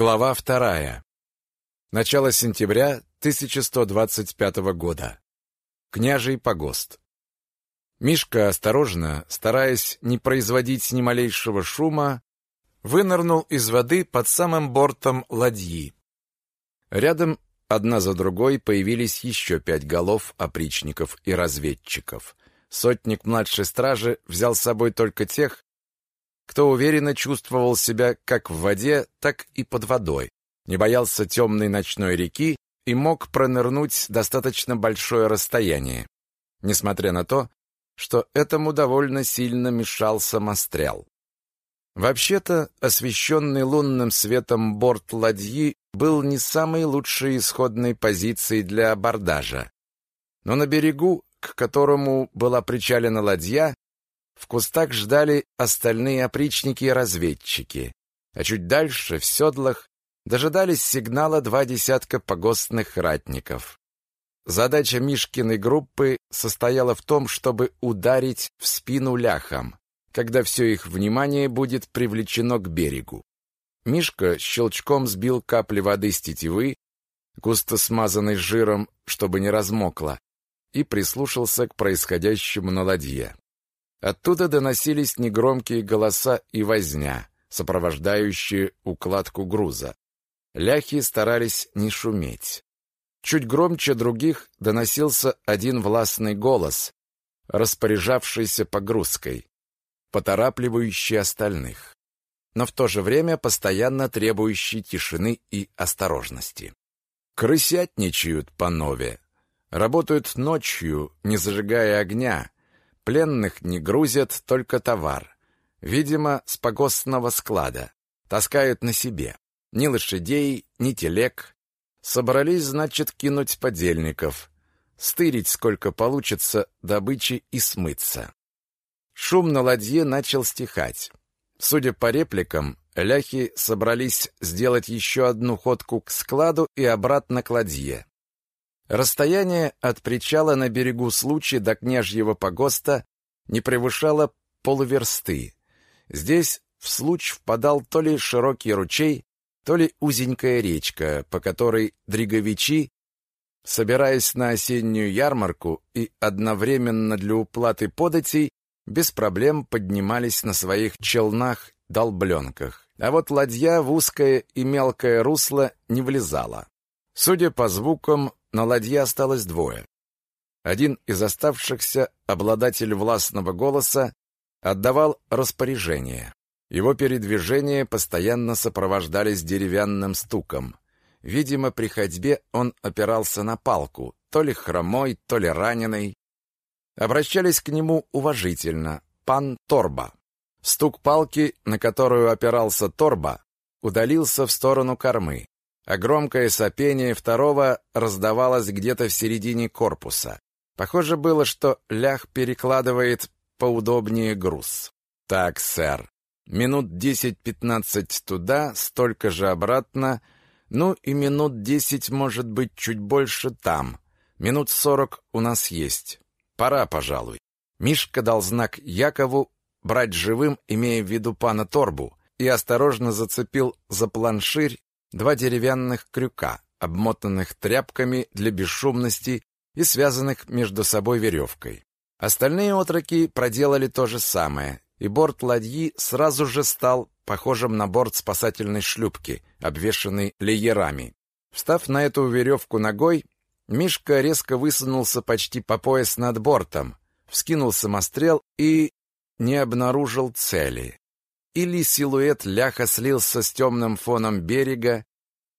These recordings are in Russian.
Глава вторая. Начало сентября 1125 года. Княжий погост. Мишка осторожно, стараясь не производить ни малейшего шума, вынырнул из воды под самым бортом ладьи. Рядом одна за другой появились еще пять голов опричников и разведчиков. Сотник младшей стражи взял с собой только тех, кто уверенно чувствовал себя как в воде, так и под водой, не боялся темной ночной реки и мог пронырнуть достаточно большое расстояние, несмотря на то, что этому довольно сильно мешал самострел. Вообще-то, освещенный лунным светом борт ладьи был не самой лучшей исходной позицией для абордажа. Но на берегу, к которому была причалена ладья, в кустах ждали остальные опричники и разведчики, а чуть дальше, в седлах, дожидались сигнала два десятка погостных ратников. Задача Мишкиной группы состояла в том, чтобы ударить в спину ляхам, когда все их внимание будет привлечено к берегу. Мишка щелчком сбил капли воды с тетивы, густо смазанной жиром, чтобы не размокла, и прислушался к происходящему на ладье. Оттуда доносились негромкие голоса и возня, сопровождающие укладку груза. Ляхи старались не шуметь. Чуть громче других доносился один властный голос, распоряжавшийся погрузкой, поторапливающий остальных, но в то же время постоянно требующий тишины и осторожности. Крысятничают по нове, работают ночью, не зажигая огня, Пленных не грузят, только товар. Видимо, с погостного склада. Таскают на себе. Ни лошадей, ни телег. Собрались, значит, кинуть подельников. Стырить, сколько получится, добычи и смыться. Шум на ладье начал стихать. Судя по репликам, ляхи собрались сделать еще одну ходку к складу и обратно к ладье. Расстояние от причала на берегу Случи до княжьего погоста не превышало полуверсты. Здесь в Случ впадал то ли широкий ручей, то ли узенькая речка, по которой дриговичи, собираясь на осеннюю ярмарку и одновременно для уплаты податей, без проблем поднимались на своих челнах-долбленках. А вот ладья в узкое и мелкое русло не влезала. Судя по звукам, на ладье осталось двое. Один из оставшихся, обладатель властного голоса, отдавал распоряжение. Его передвижения постоянно сопровождались деревянным стуком. Видимо, при ходьбе он опирался на палку, то ли хромой, то ли раненый. Обращались к нему уважительно. «Пан Торба». Стук палки, на которую опирался Торба, удалился в сторону кормы а громкое сопение второго раздавалось где-то в середине корпуса. Похоже было, что лях перекладывает поудобнее груз. Так, сэр. Минут десять-пятнадцать туда, столько же обратно, ну и минут десять, может быть, чуть больше там. Минут сорок у нас есть. Пора, пожалуй. Мишка дал знак Якову брать живым, имея в виду пана Торбу, и осторожно зацепил за планширь два деревянных крюка, обмотанных тряпками для бесшумности и связанных между собой веревкой. Остальные отроки проделали то же самое, и борт ладьи сразу же стал похожим на борт спасательной шлюпки, обвешанной леерами. Встав на эту веревку ногой, Мишка резко высунулся почти по пояс над бортом, вскинул самострел и не обнаружил цели. Или силуэт ляха слился с темным фоном берега,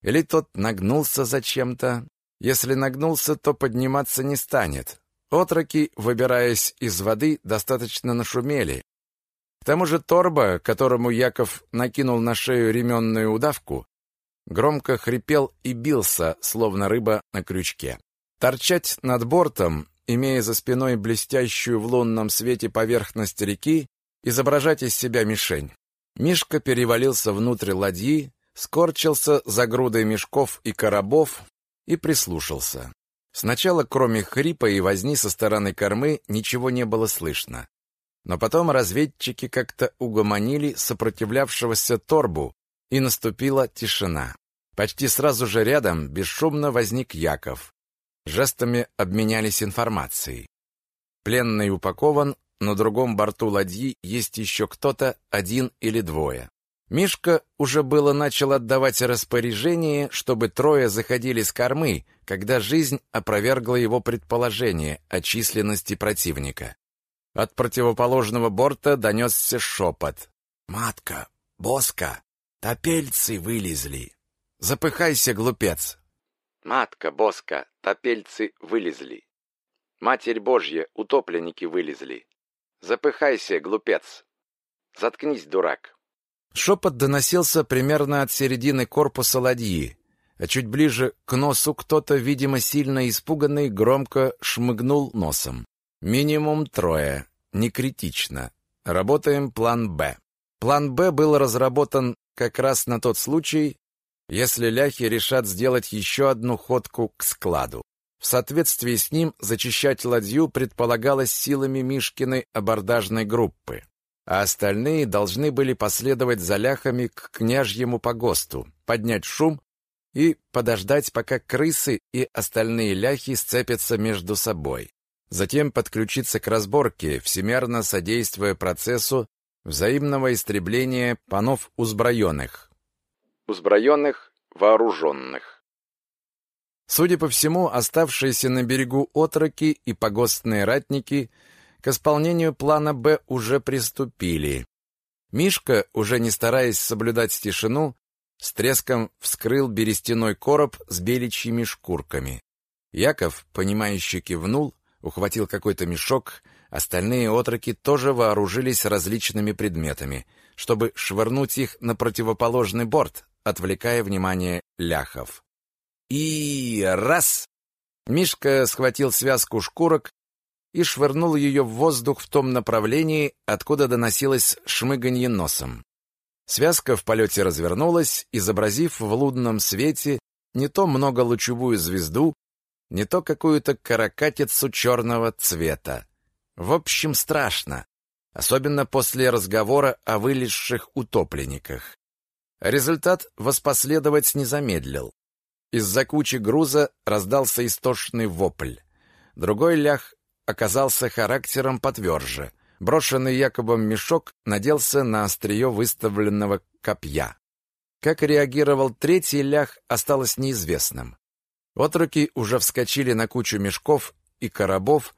или тот нагнулся зачем-то. Если нагнулся, то подниматься не станет. Отроки, выбираясь из воды, достаточно нашумели. К тому же Торба, которому Яков накинул на шею ременную удавку, громко хрипел и бился, словно рыба на крючке. Торчать над бортом, имея за спиной блестящую в лунном свете поверхность реки, изображать из себя мишень. Мишка перевалился внутрь ладьи, скорчился за грудой мешков и коробов и прислушался. Сначала, кроме хрипа и возни со стороны кормы, ничего не было слышно. Но потом разведчики как-то угомонили сопротивлявшегося торбу и наступила тишина. Почти сразу же рядом бесшумно возник Яков. Жестами обменялись информацией. Пленный упакован, на другом борту ладьи есть еще кто-то, один или двое. Мишка уже было начал отдавать распоряжение, чтобы трое заходили с кормы, когда жизнь опровергла его предположение о численности противника. От противоположного борта донесся шепот. «Матка, боска, топельцы вылезли!» «Запыхайся, глупец!» «Матка, боска, топельцы вылезли!» «Матерь Божья, утопленники вылезли!» «Запыхайся, глупец!» «Заткнись, дурак!» Шепот доносился примерно от середины корпуса ладьи, а чуть ближе к носу кто-то, видимо, сильно испуганный, громко шмыгнул носом. Минимум трое. Не критично. Работаем план «Б». План «Б» был разработан как раз на тот случай, если ляхи решат сделать еще одну ходку к складу. В соответствии с ним зачищать ладью предполагалось силами Мишкиной абордажной группы а остальные должны были последовать за ляхами к княжьему погосту, поднять шум и подождать, пока крысы и остальные ляхи сцепятся между собой. Затем подключиться к разборке, всемерно содействуя процессу взаимного истребления панов узброенных. Узброенных, вооруженных. Судя по всему, оставшиеся на берегу отроки и погостные ратники – к исполнению плана «Б» уже приступили. Мишка, уже не стараясь соблюдать тишину, с треском вскрыл берестяной короб с беличьими шкурками. Яков, понимающе кивнул, ухватил какой-то мешок, остальные отроки тоже вооружились различными предметами, чтобы швырнуть их на противоположный борт, отвлекая внимание ляхов. И раз! Мишка схватил связку шкурок и швырнул ее в воздух в том направлении, откуда доносилось шмыганье носом. Связка в полете развернулась, изобразив в лунном свете не то многолучевую звезду, не то какую-то каракатицу черного цвета. В общем, страшно, особенно после разговора о вылезших утопленниках. Результат воспоследовать не замедлил. Из-за кучи груза раздался истошный вопль. Другой лях оказался характером потверже. Брошенный Якобом мешок наделся на острие выставленного копья. Как реагировал третий лях, осталось неизвестным. Отроки уже вскочили на кучу мешков и коробов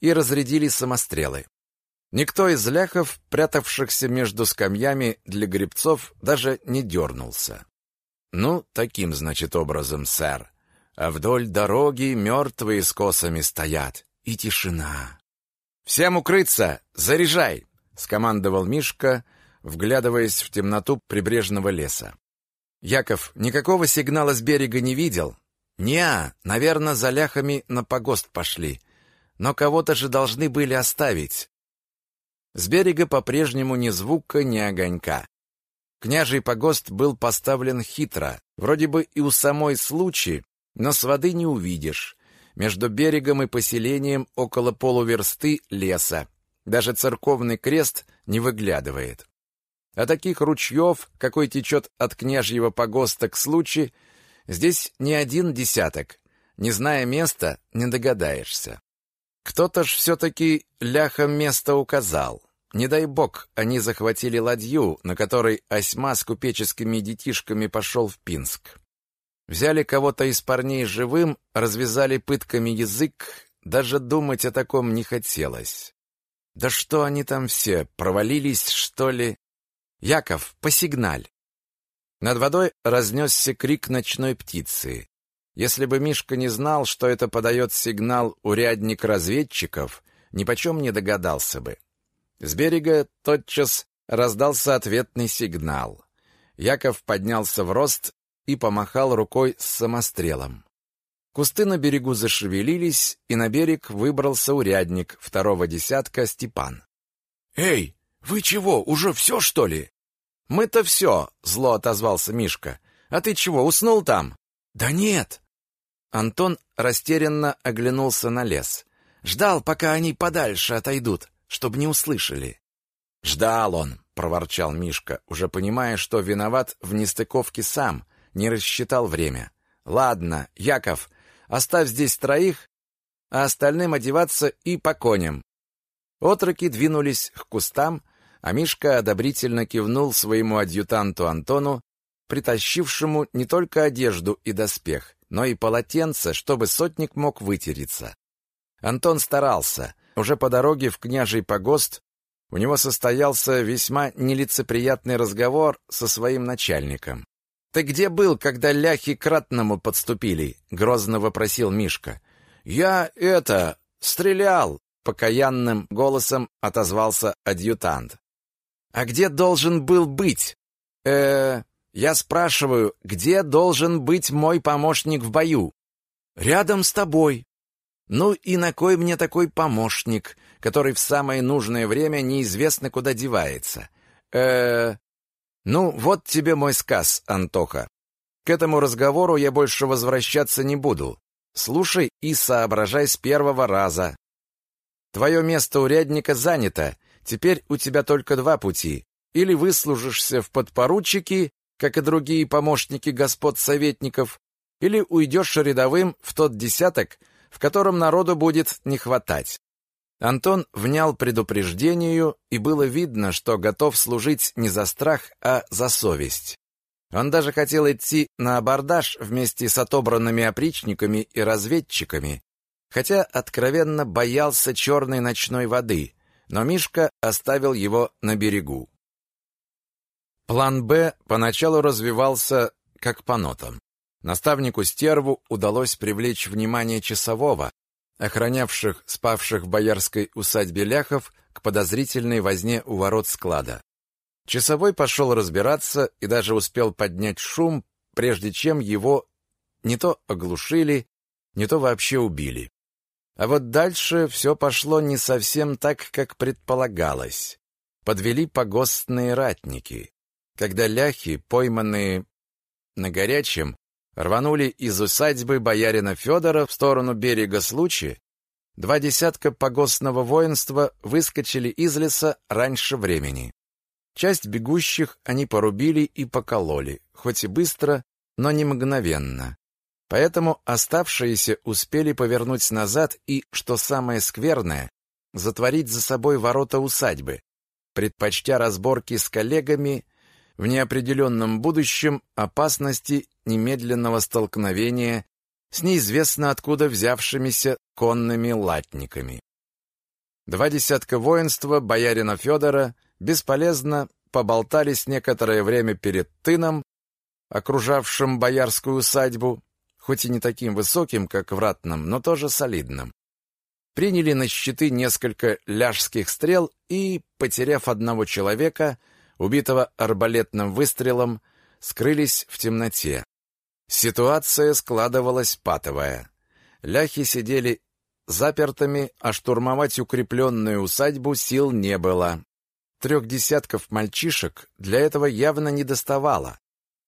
и разрядили самострелы. Никто из ляхов, прятавшихся между скамьями для гребцов, даже не дернулся. «Ну, таким, значит, образом, сэр. А вдоль дороги мертвые с косами стоят и тишина. «Всем укрыться! Заряжай!» — скомандовал Мишка, вглядываясь в темноту прибрежного леса. Яков никакого сигнала с берега не видел. Неа, наверное, за ляхами на погост пошли. Но кого-то же должны были оставить. С берега по-прежнему ни звука, ни огонька. Княжий погост был поставлен хитро, вроде бы и у самой случаи, но с воды не увидишь. Между берегом и поселением около полуверсты леса. Даже церковный крест не выглядывает. А таких ручьев, какой течет от княжьего погоста к случаю, здесь не один десяток. Не зная места, не догадаешься. Кто-то ж все-таки ляхом место указал. Не дай бог, они захватили ладью, на которой осьма с купеческими детишками пошел в Пинск. Взяли кого-то из парней живым, развязали пытками язык, даже думать о таком не хотелось. Да что они там все, провалились, что ли? Яков, посигналь. Над водой разнесся крик ночной птицы. Если бы Мишка не знал, что это подает сигнал урядник разведчиков, нипочем не догадался бы. С берега тотчас раздался ответный сигнал. Яков поднялся в рост и помахал рукой с самострелом. Кусты на берегу зашевелились, и на берег выбрался урядник второго десятка Степан. «Эй, вы чего, уже все, что ли?» «Мы-то все», — зло отозвался Мишка. «А ты чего, уснул там?» «Да нет». Антон растерянно оглянулся на лес. Ждал, пока они подальше отойдут, чтобы не услышали. Ждал он, проворчал Мишка, уже понимая, что виноват в нестыковке сам, не рассчитал время. «Ладно, Яков, оставь здесь троих, а остальным одеваться и по коням». Отроки двинулись к кустам, а Мишка одобрительно кивнул своему адъютанту Антону, притащившему не только одежду и доспех, но и полотенце, чтобы сотник мог вытереться. Антон старался. Уже по дороге в княжий погост у него состоялся весьма нелицеприятный разговор со своим начальником. «Ты где был, когда ляхи к ратному подступили?» — грозно вопросил Мишка. «Я это... стрелял!» — покаянным голосом отозвался адъютант. «А где должен был быть?» э Я спрашиваю, где должен быть мой помощник в бою?» «Рядом с тобой». «Ну и на кой мне такой помощник, который в самое нужное время неизвестно куда девается?» э Ну, вот тебе мой сказ, Антоха. К этому разговору я больше возвращаться не буду. Слушай и соображай с первого раза. Твое место урядника занято, теперь у тебя только два пути. Или выслужишься в подпоручики, как и другие помощники господ советников, или уйдешь рядовым в тот десяток, в котором народу будет не хватать. Антон внял предупреждению, и было видно, что готов служить не за страх, а за совесть. Он даже хотел идти на абордаж вместе с отобранными опричниками и разведчиками, хотя откровенно боялся черной ночной воды, но Мишка оставил его на берегу. План «Б» поначалу развивался как по нотам. Наставнику Стерву удалось привлечь внимание часового, охранявших спавших в боярской усадьбе ляхов к подозрительной возне у ворот склада. Часовой пошел разбираться и даже успел поднять шум, прежде чем его не то оглушили, не то вообще убили. А вот дальше все пошло не совсем так, как предполагалось. Подвели погостные ратники. Когда ляхи, пойманные на горячем, рванули из усадьбы боярина Федора в сторону берега Случи, два десятка погостного воинства выскочили из леса раньше времени. Часть бегущих они порубили и покололи, хоть и быстро, но не мгновенно. Поэтому оставшиеся успели повернуть назад и, что самое скверное, затворить за собой ворота усадьбы, предпочтя разборки с коллегами в неопределенном будущем опасности немедленного столкновения с неизвестно откуда взявшимися конными латниками. Два десятка воинства боярина Федора бесполезно поболтались некоторое время перед тыном, окружавшим боярскую усадьбу, хоть и не таким высоким, как в Ратном, но тоже солидным. Приняли на щиты несколько ляжских стрел и, потеряв одного человека, убитого арбалетным выстрелом, скрылись в темноте. Ситуация складывалась патовая. Ляхи сидели запертыми, а штурмовать укрепленную усадьбу сил не было. Трех десятков мальчишек для этого явно не доставало.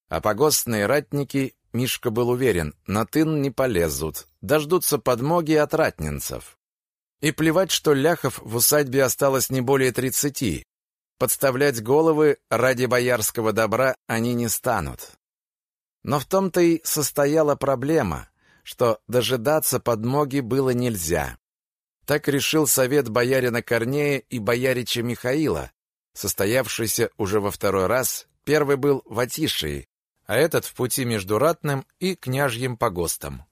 А погостные ратники, Мишка был уверен, на тын не полезут, дождутся подмоги от ратнинцев. И плевать, что ляхов в усадьбе осталось не более тридцати, Подставлять головы ради боярского добра они не станут. Но в том-то и состояла проблема, что дожидаться подмоги было нельзя. Так решил совет боярина Корнея и боярича Михаила, состоявшийся уже во второй раз, первый был в Атишии, а этот в пути между Ратным и княжьим погостом.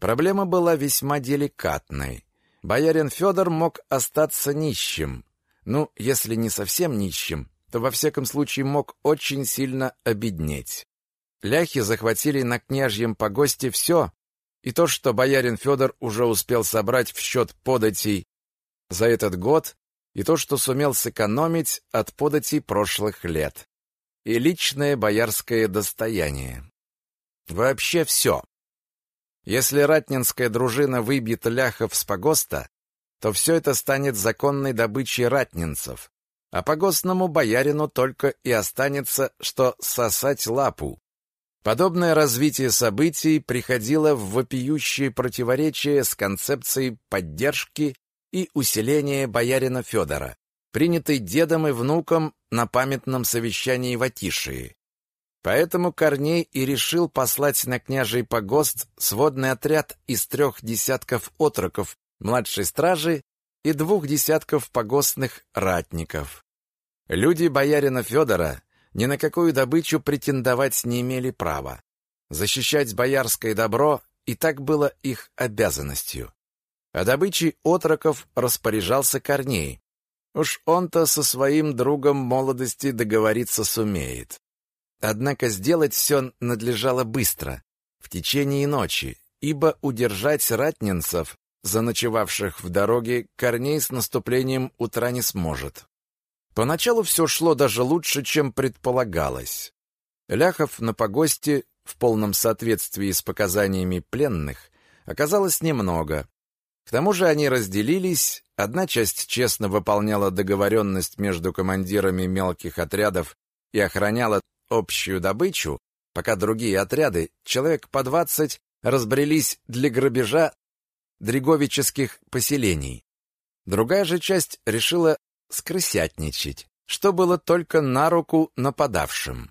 Проблема была весьма деликатной. Боярин Федор мог остаться нищим, ну, если не совсем нищим, то во всяком случае мог очень сильно обеднеть. Ляхи захватили на княжьем погосте все, и то, что боярин Федор уже успел собрать в счет податей за этот год, и то, что сумел сэкономить от податей прошлых лет, и личное боярское достояние. Вообще все. Если ратнинская дружина выбьет ляхов с погоста, то все это станет законной добычей ратнинцев, а погостному боярину только и останется, что сосать лапу. Подобное развитие событий приходило в вопиющее противоречие с концепцией поддержки и усиления боярина Федора. принятый дедом и внуком на памятном совещании в Атишии. Поэтому Корней и решил послать на княжий погост сводный отряд из трех десятков отроков младшей стражи и двух десятков погостных ратников. Люди боярина Федора ни на какую добычу претендовать не имели права. Защищать боярское добро и так было их обязанностью. А добычей отроков распоряжался Корней. Уж он-то со своим другом молодости договориться сумеет. Однако сделать все надлежало быстро, в течение ночи, ибо удержать ратнинцев, заночевавших в дороге, Корней с наступлением утра не сможет. Поначалу все шло даже лучше, чем предполагалось. Ляхов на погосте, в полном соответствии с показаниями пленных, оказалось немного. К тому же они разделились, одна часть честно выполняла договоренность между командирами мелких отрядов и охраняла общую добычу, пока другие отряды, человек по двадцать, разбрелись для грабежа дреговических поселений. Другая же часть решила скрысятничать, что было только на руку нападавшим.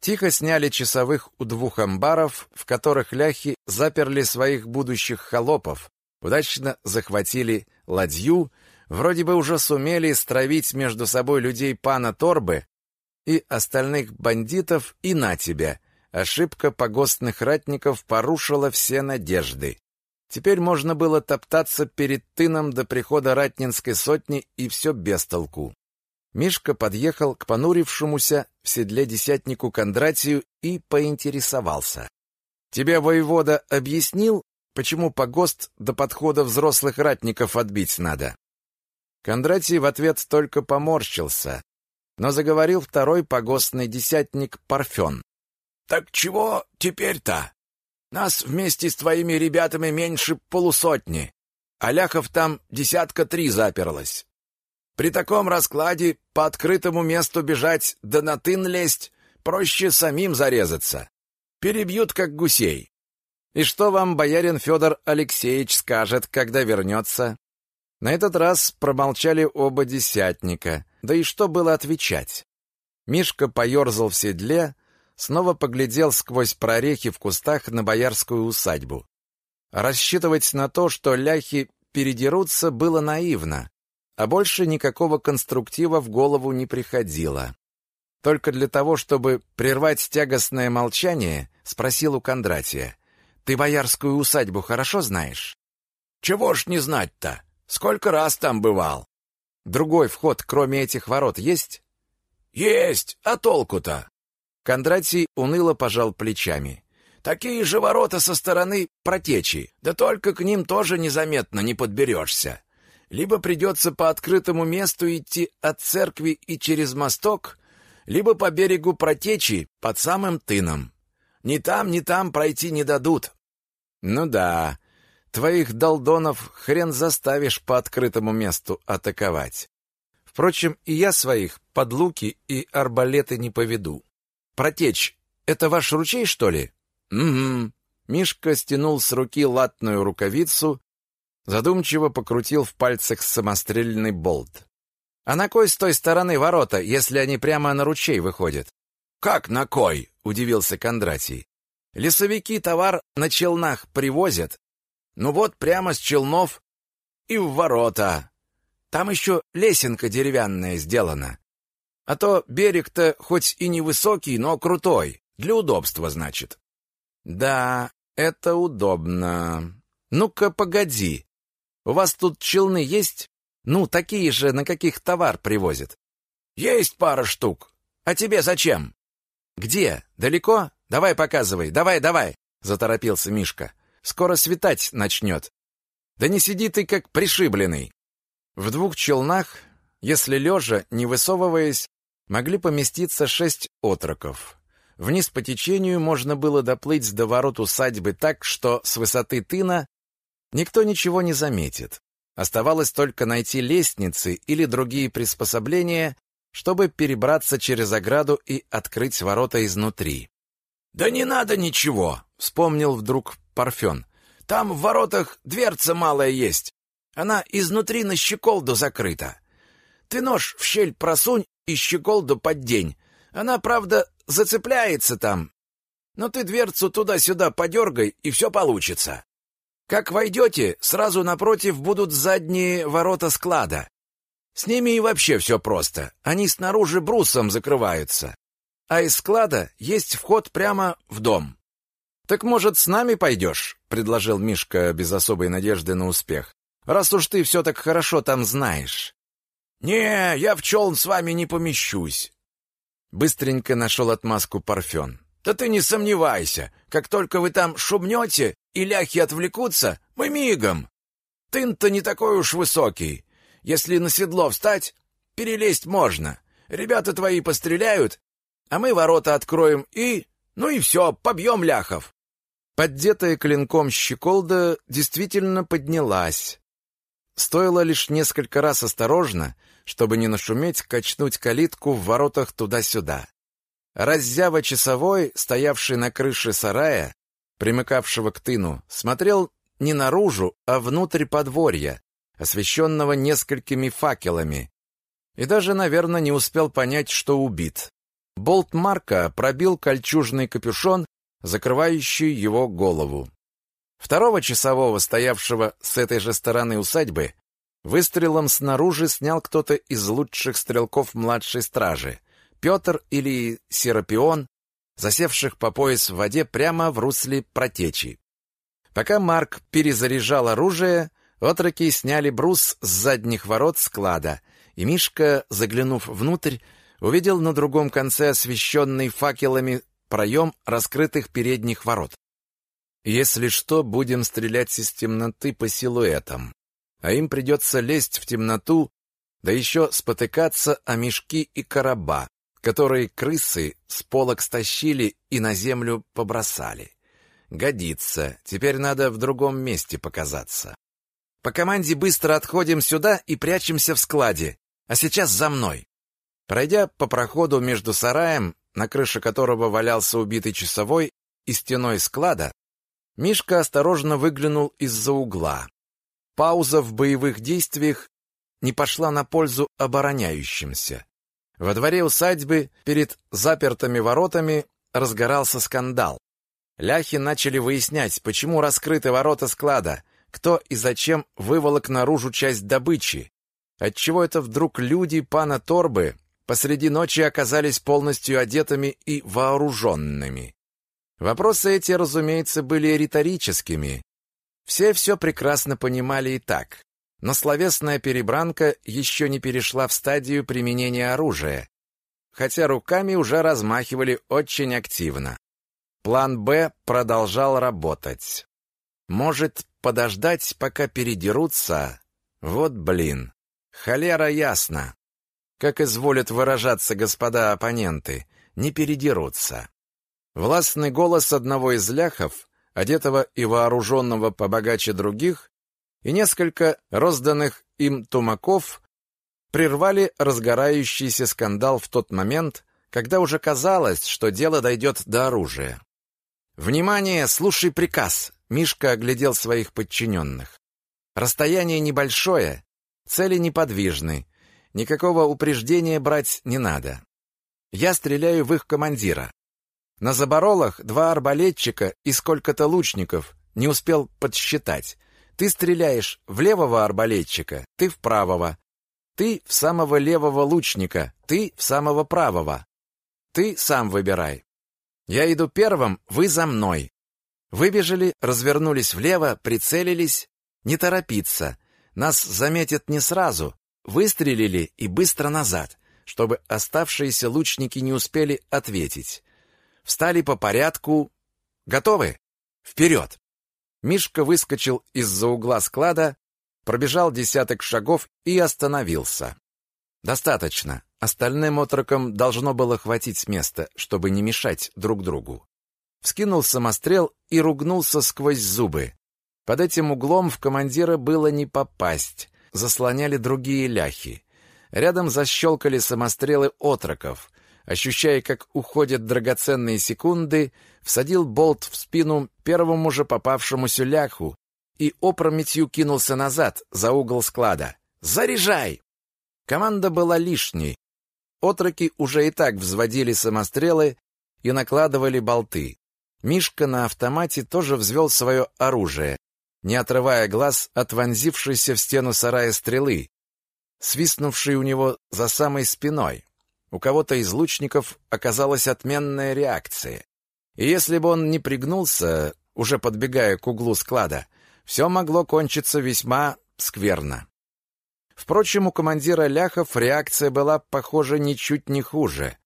Тихо сняли часовых у двух амбаров, в которых ляхи заперли своих будущих холопов, удачно захватили ладью, вроде бы уже сумели стравить между собой людей пана Торбы и остальных бандитов, и на тебя. Ошибка погостных ратников порушила все надежды. Теперь можно было топтаться перед тыном до прихода ратнинской сотни, и все без толку. Мишка подъехал к понурившемуся в седле десятнику Кондратию и поинтересовался. «Тебе воевода объяснил, почему погост до подхода взрослых ратников отбить надо?» Кондратий в ответ только поморщился, но заговорил второй погостный десятник Парфен. «Так чего теперь-то? Нас вместе с твоими ребятами меньше полусотни, а ляхов там десятка три заперлось. При таком раскладе по открытому месту бежать да на тын лезть проще самим зарезаться. Перебьют, как гусей. И что вам боярин Федор Алексеевич скажет, когда вернется?» На этот раз промолчали оба десятника, да и что было отвечать? Мишка поерзал в седле, снова поглядел сквозь прорехи в кустах на боярскую усадьбу. Рассчитывать на то, что ляхи передерутся, было наивно, а больше никакого конструктива в голову не приходило. Только для того, чтобы прервать тягостное молчание, спросил у Кондратия. «Ты боярскую усадьбу хорошо знаешь?» «Чего ж не знать-то? Сколько раз там бывал? Другой вход, кроме этих ворот, есть? Есть, а толку-то? Кондратий уныло пожал плечами. Такие же ворота со стороны протечи, да только к ним тоже незаметно не подберешься. Либо придется по открытому месту идти от церкви и через мосток, либо по берегу протечи под самым тыном. Ни там, ни там пройти не дадут. Ну да, Твоих долдонов хрен заставишь по открытому месту атаковать. Впрочем, и я своих под луки и арбалеты не поведу. Протечь — это ваш ручей, что ли? Угу. Мишка стянул с руки латную рукавицу, задумчиво покрутил в пальцах самострельный болт. А на кой с той стороны ворота, если они прямо на ручей выходят? Как на кой? удивился Кондратий. Лесовики товар на челнах привозят, ну вот прямо с Челнов и в ворота. Там еще лесенка деревянная сделана. А то берег-то хоть и невысокий, но крутой. Для удобства, значит. Да, это удобно. Ну-ка, погоди. У вас тут челны есть? Ну, такие же, на каких товар привозят. Есть пара штук. А тебе зачем? Где? Далеко? Давай показывай. Давай, давай, заторопился Мишка. Скоро светать начнет. Да не сиди ты как пришибленный. В двух челнах, если лежа, не высовываясь, могли поместиться шесть отроков. Вниз по течению можно было доплыть до ворот усадьбы так, что с высоты тына никто ничего не заметит. Оставалось только найти лестницы или другие приспособления, чтобы перебраться через ограду и открыть ворота изнутри. «Да не надо ничего!» — вспомнил вдруг Парфен. «Там в воротах дверца малая есть. Она изнутри на щеколду закрыта. Ты нож в щель просунь и щеколду поддень. Она, правда, зацепляется там. Но ты дверцу туда-сюда подергай, и все получится. Как войдете, сразу напротив будут задние ворота склада. С ними и вообще все просто. Они снаружи брусом закрываются. А из склада есть вход прямо в дом. «Так, может, с нами пойдешь?» — предложил Мишка без особой надежды на успех. «Раз уж ты все так хорошо там знаешь». «Не, я в челн с вами не помещусь». Быстренько нашел отмазку Парфен. «Да ты не сомневайся, как только вы там шумнете и ляхи отвлекутся, мы мигом. Тын-то не такой уж высокий. Если на седло встать, перелезть можно. Ребята твои постреляют, а мы ворота откроем и... Ну и все, побьем ляхов. Поддетая клинком щеколда действительно поднялась. Стоило лишь несколько раз осторожно, чтобы не нашуметь, качнуть калитку в воротах туда-сюда. Раззява часовой, стоявший на крыше сарая, примыкавшего к тыну, смотрел не наружу, а внутрь подворья, освещенного несколькими факелами, и даже, наверное, не успел понять, что убит. Болт Марка пробил кольчужный капюшон закрывающий его голову. Второго часового, стоявшего с этой же стороны усадьбы, выстрелом снаружи снял кто-то из лучших стрелков младшей стражи, Петр или Серапион, засевших по пояс в воде прямо в русле протечи. Пока Марк перезаряжал оружие, отроки сняли брус с задних ворот склада, и Мишка, заглянув внутрь, увидел на другом конце освещенный факелами проем раскрытых передних ворот. Если что, будем стрелять из темноты по силуэтам. А им придется лезть в темноту, да еще спотыкаться о мешки и короба, которые крысы с полок стащили и на землю побросали. Годится. Теперь надо в другом месте показаться. По команде быстро отходим сюда и прячемся в складе. А сейчас за мной. Пройдя по проходу между сараем на крыше которого валялся убитый часовой, и стеной склада, Мишка осторожно выглянул из-за угла. Пауза в боевых действиях не пошла на пользу обороняющимся. Во дворе усадьбы перед запертыми воротами разгорался скандал. Ляхи начали выяснять, почему раскрыты ворота склада, кто и зачем выволок наружу часть добычи, отчего это вдруг люди пана Торбы посреди ночи оказались полностью одетыми и вооруженными. Вопросы эти, разумеется, были риторическими. Все все прекрасно понимали и так. Но словесная перебранка еще не перешла в стадию применения оружия, хотя руками уже размахивали очень активно. План «Б» продолжал работать. Может, подождать, пока передерутся? Вот блин. Холера ясно как изволят выражаться господа оппоненты, не передерутся. Властный голос одного из ляхов, одетого и вооруженного побогаче других, и несколько розданных им тумаков прервали разгорающийся скандал в тот момент, когда уже казалось, что дело дойдет до оружия. «Внимание! Слушай приказ!» Мишка оглядел своих подчиненных. «Расстояние небольшое, цели неподвижны, Никакого упреждения брать не надо. Я стреляю в их командира. На заборолах два арбалетчика и сколько-то лучников, не успел подсчитать. Ты стреляешь в левого арбалетчика, ты в правого. Ты в самого левого лучника, ты в самого правого. Ты сам выбирай. Я иду первым, вы за мной. Выбежали, развернулись влево, прицелились. Не торопиться. Нас заметят не сразу, Выстрелили и быстро назад, чтобы оставшиеся лучники не успели ответить. Встали по порядку. Готовы? Вперед! Мишка выскочил из-за угла склада, пробежал десяток шагов и остановился. Достаточно. Остальным отрокам должно было хватить места, чтобы не мешать друг другу. Вскинул самострел и ругнулся сквозь зубы. Под этим углом в командира было не попасть заслоняли другие ляхи. Рядом защелкали самострелы отроков. Ощущая, как уходят драгоценные секунды, всадил болт в спину первому же попавшемуся ляху и опрометью кинулся назад, за угол склада. «Заряжай!» Команда была лишней. Отроки уже и так взводили самострелы и накладывали болты. Мишка на автомате тоже взвел свое оружие, не отрывая глаз от вонзившейся в стену сарая стрелы, свистнувшей у него за самой спиной. У кого-то из лучников оказалась отменная реакция. И если бы он не пригнулся, уже подбегая к углу склада, все могло кончиться весьма скверно. Впрочем, у командира ляхов реакция была, похоже, ничуть не хуже.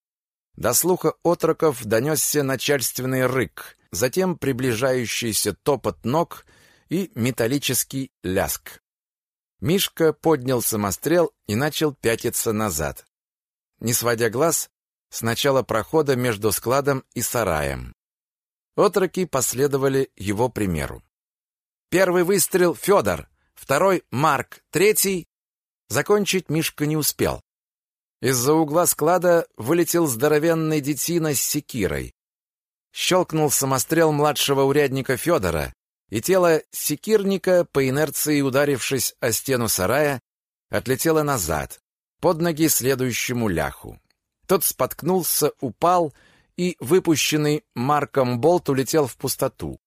До слуха отроков донесся начальственный рык, затем приближающийся топот ног и металлический ляск. Мишка поднял самострел и начал пятиться назад, не сводя глаз с начала прохода между складом и сараем. Отроки последовали его примеру. Первый выстрел Федор, второй Марк, третий... Закончить Мишка не успел. Из-за угла склада вылетел здоровенный детина с секирой. Щелкнул самострел младшего урядника Федора, и тело секирника, по инерции ударившись о стену сарая, отлетело назад, под ноги следующему ляху. Тот споткнулся, упал, и выпущенный Марком болт улетел в пустоту.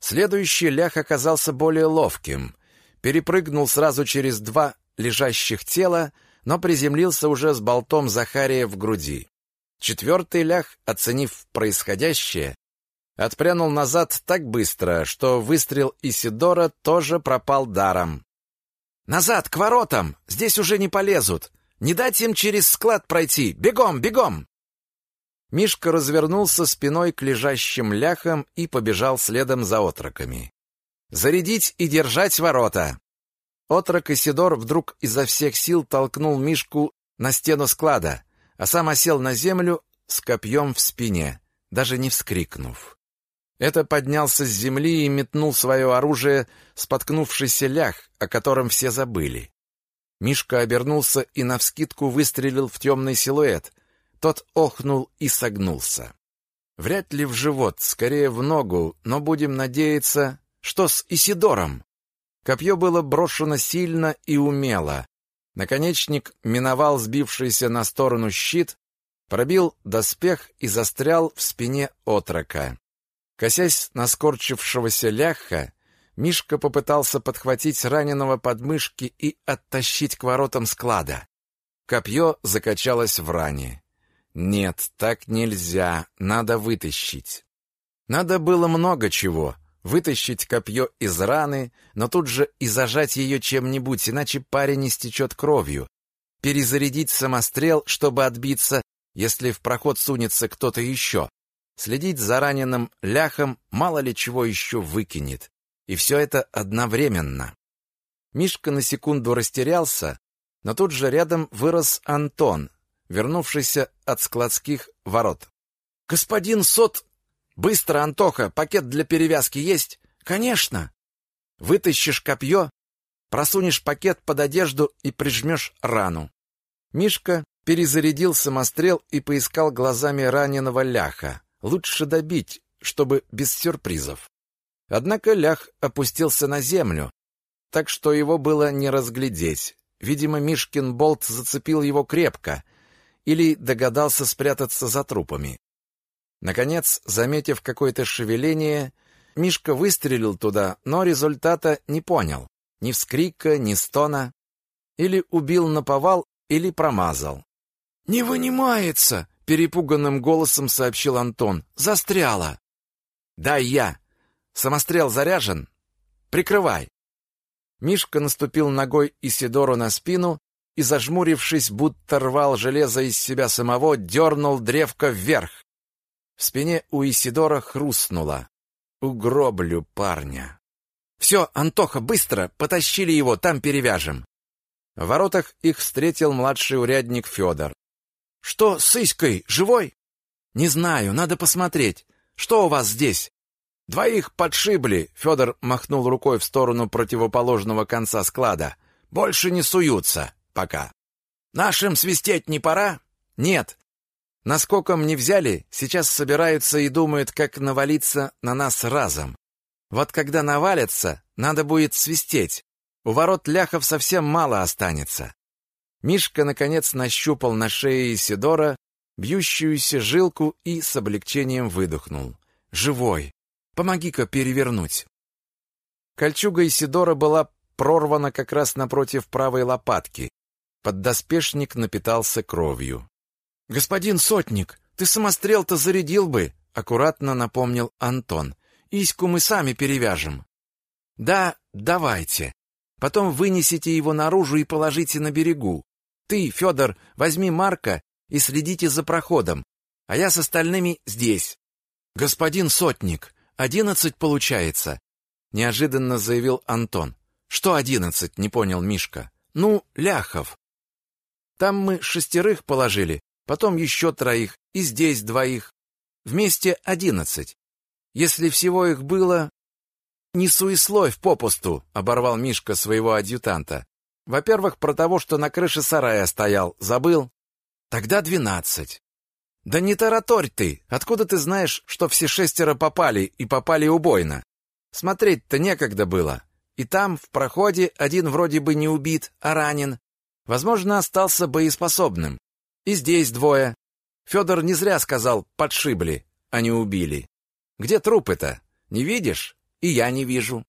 Следующий лях оказался более ловким, перепрыгнул сразу через два лежащих тела, но приземлился уже с болтом Захария в груди. Четвертый лях, оценив происходящее, отпрянул назад так быстро, что выстрел Исидора тоже пропал даром. «Назад, к воротам! Здесь уже не полезут! Не дать им через склад пройти! Бегом, бегом!» Мишка развернулся спиной к лежащим ляхам и побежал следом за отроками. «Зарядить и держать ворота!» Отрок Исидор вдруг изо всех сил толкнул Мишку на стену склада, а сам осел на землю с копьем в спине, даже не вскрикнув. Это поднялся с земли и метнул свое оружие споткнувшийся лях, о котором все забыли. Мишка обернулся и навскидку выстрелил в темный силуэт, тот охнул и согнулся. Вряд ли в живот, скорее в ногу, но будем надеяться, что с Исидором. Копье было брошено сильно и умело. Наконечник миновал сбившийся на сторону щит, пробил доспех и застрял в спине отрока. Косясь на скорчившегося ляха, Мишка попытался подхватить раненого подмышки и оттащить к воротам склада. Копье закачалось в ране. Нет, так нельзя, надо вытащить. Надо было много чего. Вытащить копье из раны, но тут же и зажать ее чем-нибудь, иначе парень истечет кровью. Перезарядить самострел, чтобы отбиться, если в проход сунется кто-то еще. Следить за раненым ляхом мало ли чего еще выкинет. И все это одновременно. Мишка на секунду растерялся, но тут же рядом вырос Антон, вернувшийся от складских ворот. «Господин Сот!» «Быстро, Антоха, пакет для перевязки есть?» «Конечно!» «Вытащишь копье, просунешь пакет под одежду и прижмешь рану». Мишка перезарядил самострел и поискал глазами раненого ляха. Лучше добить, чтобы без сюрпризов. Однако лях опустился на землю, так что его было не разглядеть. Видимо, Мишкин болт зацепил его крепко, или догадался спрятаться за трупами. Наконец, заметив какое-то шевеление, Мишка выстрелил туда, но результата не понял. Ни вскрика, ни стона. Или убил наповал, или промазал. «Не вынимается!» — перепуганным голосом сообщил Антон. «Застряла!» «Дай я! Самострел заряжен? Прикрывай!» Мишка наступил ногой Исидору на спину и, зажмурившись, будто рвал железо из себя самого, дернул древко вверх. В спине у Исидора хрустнуло. Угроблю парня. «Все, Антоха, быстро! Потащили его, там перевяжем!» В воротах их встретил младший урядник Федор. «Что с Иськой? Живой?» «Не знаю, надо посмотреть. Что у вас здесь?» «Двоих подшибли», — Федор махнул рукой в сторону противоположного конца склада. «Больше не суются». Пока. Нашим свистеть не пора? Нет. Наскоком не взяли, сейчас собираются и думают, как навалиться на нас разом. Вот когда навалятся, надо будет свистеть. У ворот ляхов совсем мало останется. Мишка, наконец, нащупал на шее Сидора бьющуюся жилку и с облегчением выдохнул. «Живой! Помоги-ка перевернуть!» Кольчуга Исидора была прорвана как раз напротив правой лопатки. Поддоспешник напитался кровью. «Господин Сотник, ты самострел-то зарядил бы!» — аккуратно напомнил Антон. «Иську мы сами перевяжем». «Да, давайте. Потом вынесите его наружу и положите на берегу. Ты, Федор, возьми Марка и следите за проходом, а я с остальными здесь. Господин Сотник, одиннадцать получается, неожиданно заявил Антон. Что одиннадцать? не понял Мишка. Ну, ляхов. Там мы шестерых положили, потом еще троих и здесь двоих. Вместе одиннадцать. Если всего их было... Не суесловь попусту, оборвал Мишка своего адъютанта. Во-первых, про того, что на крыше сарая стоял, забыл? Тогда двенадцать. Да не тараторь ты! Откуда ты знаешь, что все шестеро попали и попали убойно? Смотреть-то некогда было. И там, в проходе, один вроде бы не убит, а ранен. Возможно, остался боеспособным. И здесь двое. Федор не зря сказал «подшибли», а не убили. Где трупы-то? Не видишь? И я не вижу.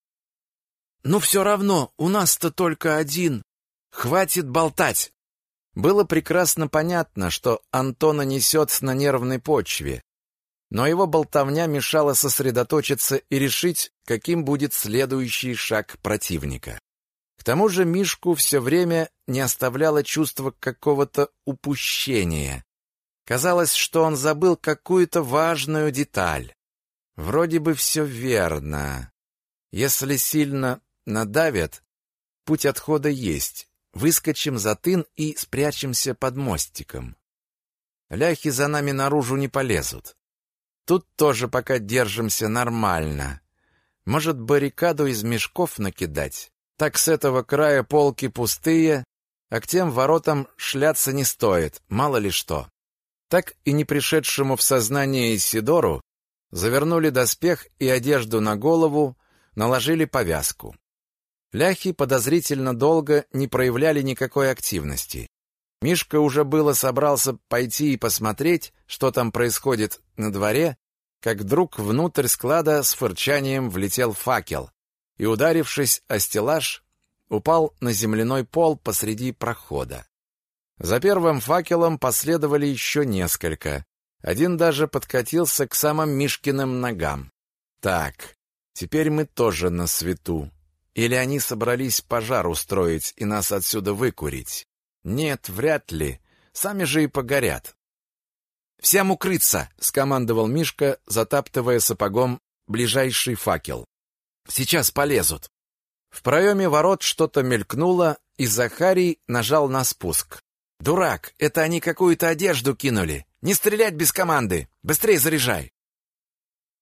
Ну все равно, у нас-то только один. Хватит болтать. Было прекрасно понятно, что Антона несет на нервной почве, но его болтовня мешала сосредоточиться и решить, каким будет следующий шаг противника. К тому же Мишку все время не оставляло чувство какого-то упущения. Казалось, что он забыл какую-то важную деталь. Вроде бы все верно. Если сильно надавят, путь отхода есть. Выскочим за тын и спрячемся под мостиком. Ляхи за нами наружу не полезут. Тут тоже пока держимся нормально. Может, баррикаду из мешков накидать? Так с этого края полки пустые, а к тем воротам шляться не стоит, мало ли что. Так и не пришедшему в сознание Исидору завернули доспех и одежду на голову, наложили повязку. Ляхи подозрительно долго не проявляли никакой активности. Мишка уже было собрался пойти и посмотреть, что там происходит на дворе, как вдруг внутрь склада с фырчанием влетел факел и, ударившись о стеллаж, упал на земляной пол посреди прохода. За первым факелом последовали еще несколько. Один даже подкатился к самым Мишкиным ногам. Так, теперь мы тоже на свету. Или они собрались пожар устроить и нас отсюда выкурить? Нет, вряд ли. Сами же и погорят. «Всем укрыться!» — скомандовал Мишка, затаптывая сапогом ближайший факел. «Сейчас полезут!» В проеме ворот что-то мелькнуло, и Захарий нажал на спуск. «Дурак! Это они какую-то одежду кинули! Не стрелять без команды! Быстрее заряжай!»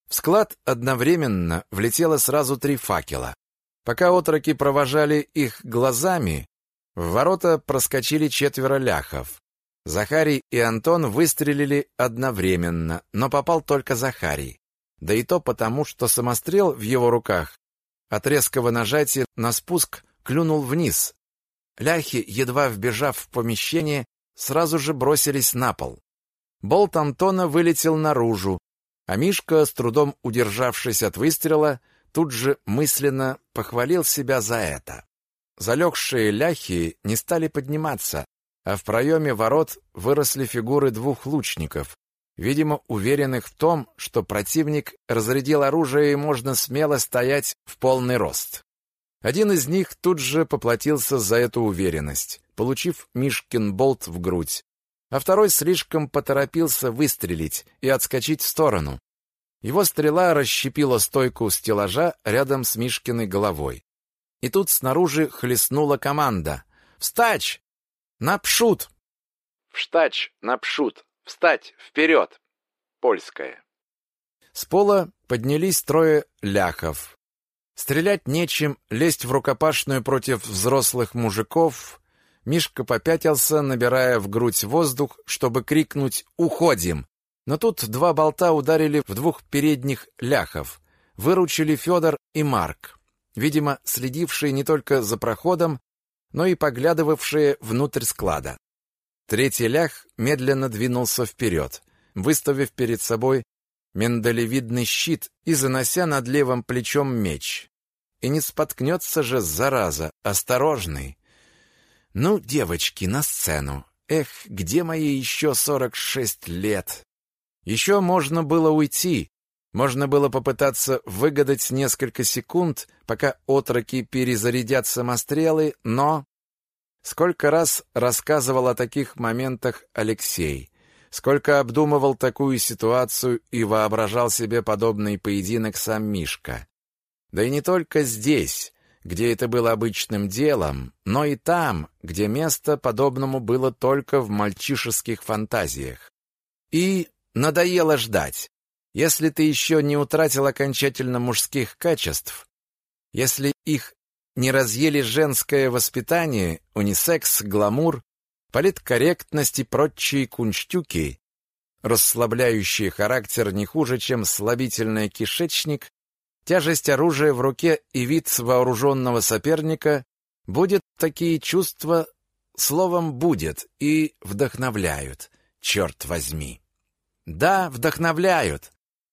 В склад одновременно влетело сразу три факела. Пока отроки провожали их глазами, в ворота проскочили четверо ляхов. Захарий и Антон выстрелили одновременно, но попал только Захарий. Да и то потому, что самострел в его руках от резкого нажатия на спуск клюнул вниз. Ляхи, едва вбежав в помещение, сразу же бросились на пол. Болт Антона вылетел наружу, а Мишка, с трудом удержавшись от выстрела, тут же мысленно похвалил себя за это. Залегшие ляхи не стали подниматься, а в проеме ворот выросли фигуры двух лучников, видимо, уверенных в том, что противник разрядил оружие и можно смело стоять в полный рост. Один из них тут же поплатился за эту уверенность, получив Мишкин болт в грудь, а второй слишком поторопился выстрелить и отскочить в сторону, его стрела расщепила стойку стеллажа рядом с Мишкиной головой. И тут снаружи хлестнула команда. «Встать! Напшут!» «Встать! Напшут! Встать! Вперед!» Польская. С пола поднялись трое ляхов. Стрелять нечем, лезть в рукопашную против взрослых мужиков. Мишка попятился, набирая в грудь воздух, чтобы крикнуть «Уходим!» Но тут два болта ударили в двух передних ляхов. Выручили Федор и Марк. Видимо, следившие не только за проходом, но и поглядывавшие внутрь склада. Третий лях медленно двинулся вперед, выставив перед собой миндалевидный щит и занося над левым плечом меч. И не споткнется же, зараза, осторожный. Ну, девочки, на сцену. Эх, где мои еще сорок шесть лет? Еще можно было уйти, можно было попытаться выгадать несколько секунд, пока отроки перезарядят самострелы, но... Сколько раз рассказывал о таких моментах Алексей, сколько обдумывал такую ситуацию и воображал себе подобный поединок сам Мишка. Да и не только здесь, где это было обычным делом, но и там, где место подобному было только в мальчишеских фантазиях. И надоело ждать. Если ты еще не утратил окончательно мужских качеств, если их не разъели женское воспитание, унисекс, гламур, политкорректность и прочие кунштюки, расслабляющие характер не хуже, чем слабительный кишечник, тяжесть оружия в руке и вид вооруженного соперника будет такие чувства, словом, будет и вдохновляют, черт возьми. Да, вдохновляют,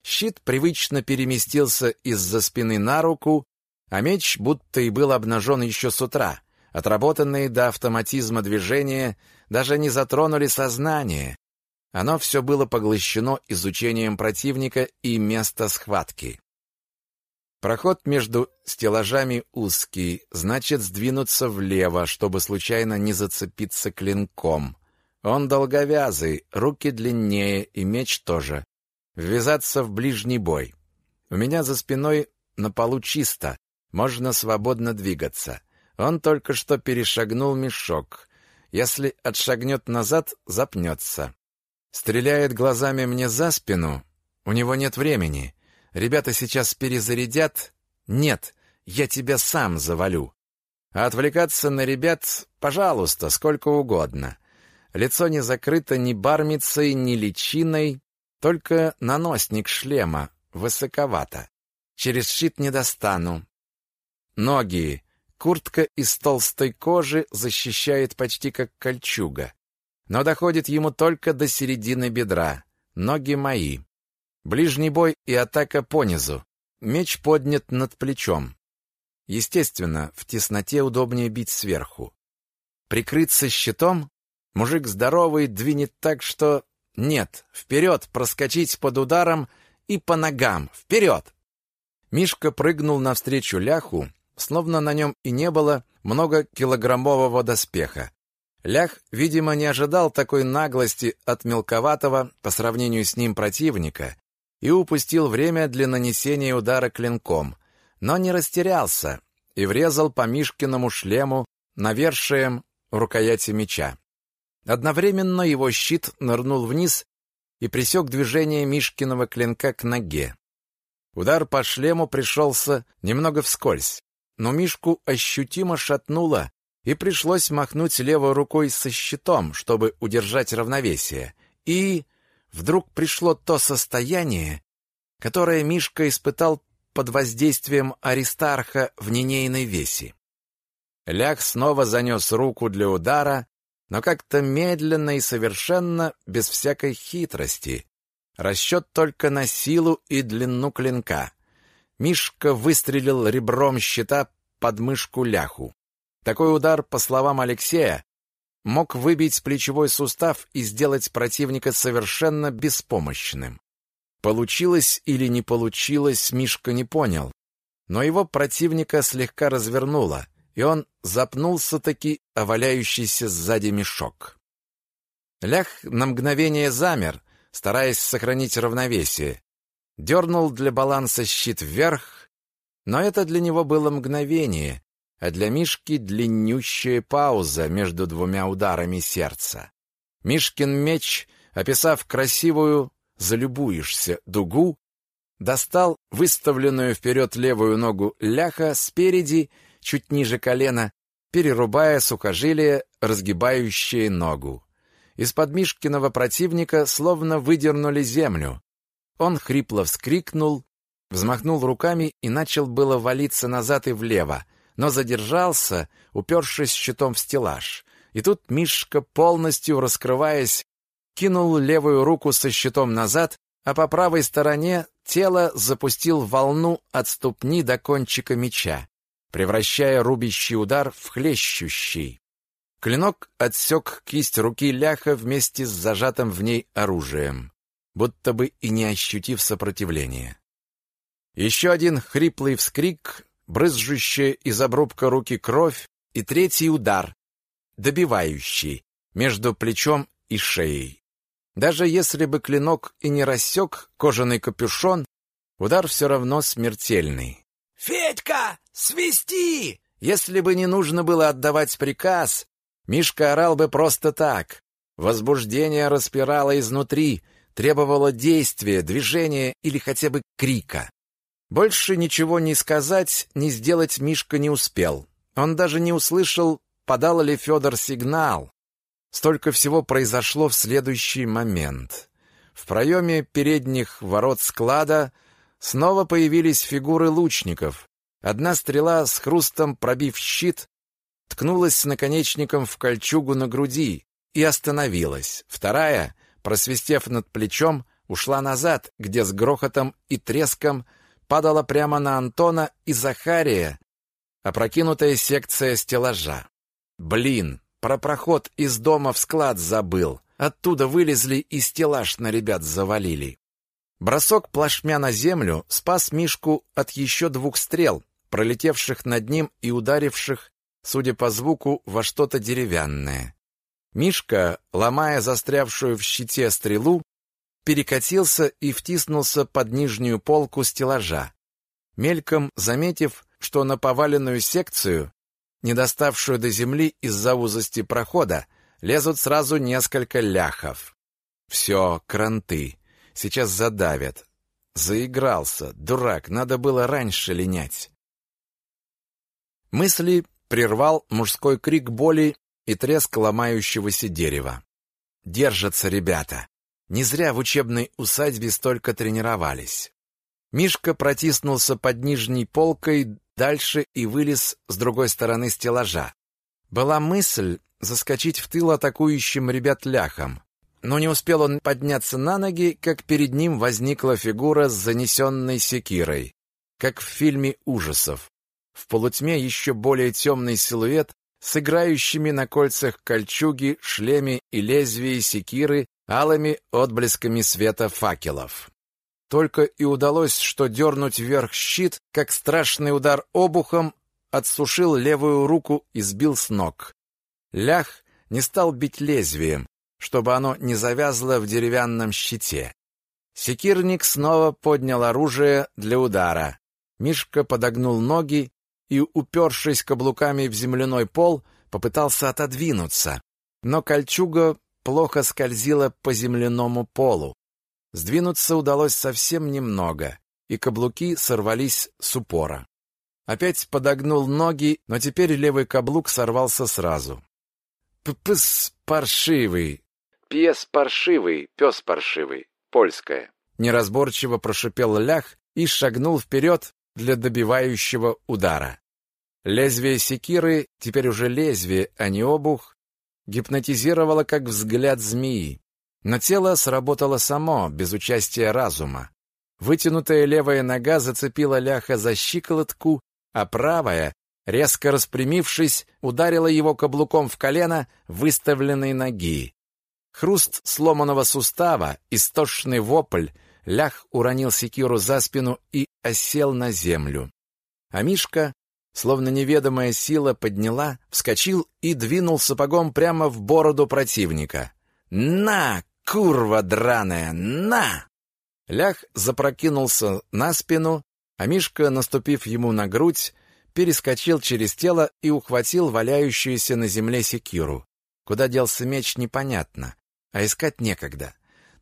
Щит привычно переместился из-за спины на руку, а меч будто и был обнажен еще с утра. Отработанные до автоматизма движения даже не затронули сознание. Оно все было поглощено изучением противника и места схватки. Проход между стеллажами узкий, значит сдвинуться влево, чтобы случайно не зацепиться клинком. Он долговязый, руки длиннее и меч тоже ввязаться в ближний бой. У меня за спиной на полу чисто, можно свободно двигаться. Он только что перешагнул мешок. Если отшагнет назад, запнется. Стреляет глазами мне за спину. У него нет времени. Ребята сейчас перезарядят. Нет, я тебя сам завалю. А отвлекаться на ребят, пожалуйста, сколько угодно. Лицо не закрыто ни бармицей, ни личиной, только наносник шлема высоковато. Через щит не достану. Ноги. Куртка из толстой кожи защищает почти как кольчуга. Но доходит ему только до середины бедра. Ноги мои. Ближний бой и атака понизу. Меч поднят над плечом. Естественно, в тесноте удобнее бить сверху. Прикрыться щитом? Мужик здоровый двинет так, что нет, вперед, проскочить под ударом и по ногам. Вперед! Мишка прыгнул навстречу ляху, словно на нем и не было многокилограммового доспеха. Лях, видимо, не ожидал такой наглости от мелковатого по сравнению с ним противника и упустил время для нанесения удара клинком, но не растерялся и врезал по Мишкиному шлему навершием рукояти меча. Одновременно его щит нырнул вниз и пресек движение Мишкиного клинка к ноге. Удар по шлему пришелся немного вскользь, но Мишку ощутимо шатнуло, и пришлось махнуть левой рукой со щитом, чтобы удержать равновесие. И вдруг пришло то состояние, которое Мишка испытал под воздействием Аристарха в ненейной весе. Ляг снова занес руку для удара, но как-то медленно и совершенно без всякой хитрости. Расчет только на силу и длину клинка. Мишка выстрелил ребром щита под мышку ляху. Такой удар, по словам Алексея, мог выбить плечевой сустав и сделать противника совершенно беспомощным. Получилось или не получилось, Мишка не понял. Но его противника слегка развернуло — и он запнулся-таки о валяющийся сзади мешок. Лях на мгновение замер, стараясь сохранить равновесие. Дернул для баланса щит вверх, но это для него было мгновение, а для Мишки длиннющая пауза между двумя ударами сердца. Мишкин меч, описав красивую «залюбуешься» дугу, достал выставленную вперед левую ногу ляха спереди чуть ниже колена, перерубая сухожилие, разгибающее ногу. Из-под Мишкиного противника словно выдернули землю. Он хрипло вскрикнул, взмахнул руками и начал было валиться назад и влево, но задержался, упершись щитом в стеллаж. И тут Мишка, полностью раскрываясь, кинул левую руку со щитом назад, а по правой стороне тело запустил волну от ступни до кончика меча, превращая рубящий удар в хлещущий. Клинок отсек кисть руки ляха вместе с зажатым в ней оружием, будто бы и не ощутив сопротивления. Еще один хриплый вскрик, брызжущая из обрубка руки кровь, и третий удар, добивающий, между плечом и шеей. Даже если бы клинок и не рассек кожаный капюшон, удар все равно смертельный. «Федька, свисти!» Если бы не нужно было отдавать приказ, Мишка орал бы просто так. Возбуждение распирало изнутри, требовало действия, движения или хотя бы крика. Больше ничего не сказать, не сделать Мишка не успел. Он даже не услышал, подал ли Федор сигнал. Столько всего произошло в следующий момент. В проеме передних ворот склада снова появились фигуры лучников. Одна стрела с хрустом пробив щит, ткнулась наконечником в кольчугу на груди и остановилась. Вторая, просвистев над плечом, ушла назад, где с грохотом и треском падала прямо на Антона и Захария, опрокинутая секция стеллажа. Блин, про проход из дома в склад забыл. Оттуда вылезли и стеллаж на ребят завалили. Бросок плашмя на землю спас Мишку от еще двух стрел, пролетевших над ним и ударивших, судя по звуку, во что-то деревянное. Мишка, ломая застрявшую в щите стрелу, перекатился и втиснулся под нижнюю полку стеллажа. Мельком заметив, что на поваленную секцию, не доставшую до земли из-за узости прохода, лезут сразу несколько ляхов. Все, кранты. Сейчас задавят. Заигрался. Дурак, надо было раньше линять. Мысли прервал мужской крик боли и треск ломающегося дерева. Держатся ребята. Не зря в учебной усадьбе столько тренировались. Мишка протиснулся под нижней полкой дальше и вылез с другой стороны стеллажа. Была мысль заскочить в тыл атакующим ребят ляхам. Но не успел он подняться на ноги, как перед ним возникла фигура с занесенной секирой, как в фильме ужасов. В полутьме еще более темный силуэт с играющими на кольцах кольчуги, шлеме и лезвии секиры алыми отблесками света факелов. Только и удалось, что дернуть вверх щит, как страшный удар обухом отсушил левую руку и сбил с ног. Лях не стал бить лезвием, чтобы оно не завязло в деревянном щите. Секирник снова поднял оружие для удара. Мишка подогнул ноги и, упершись каблуками в земляной пол, попытался отодвинуться. Но кольчуга плохо скользила по земляному полу. Сдвинуться удалось совсем немного, и каблуки сорвались с упора. Опять подогнул ноги, но теперь левый каблук сорвался сразу. «П-пыс, паршивый!» «Пес паршивый, пес паршивый», польская. Неразборчиво прошипел лях и шагнул вперед для добивающего удара. Лезвие секиры, теперь уже лезвие, а не обух, гипнотизировало, как взгляд змеи. Но тело сработало само, без участия разума. Вытянутая левая нога зацепила ляха за щиколотку, а правая, резко распрямившись, ударила его каблуком в колено выставленной ноги. Хруст сломанного сустава, истошный вопль, лях уронил секиру за спину и осел на землю. А Мишка словно неведомая сила подняла, вскочил и двинул сапогом прямо в бороду противника. «На, курва драная, на!» Лях запрокинулся на спину, а Мишка, наступив ему на грудь, перескочил через тело и ухватил валяющуюся на земле секиру. Куда делся меч, непонятно, а искать некогда.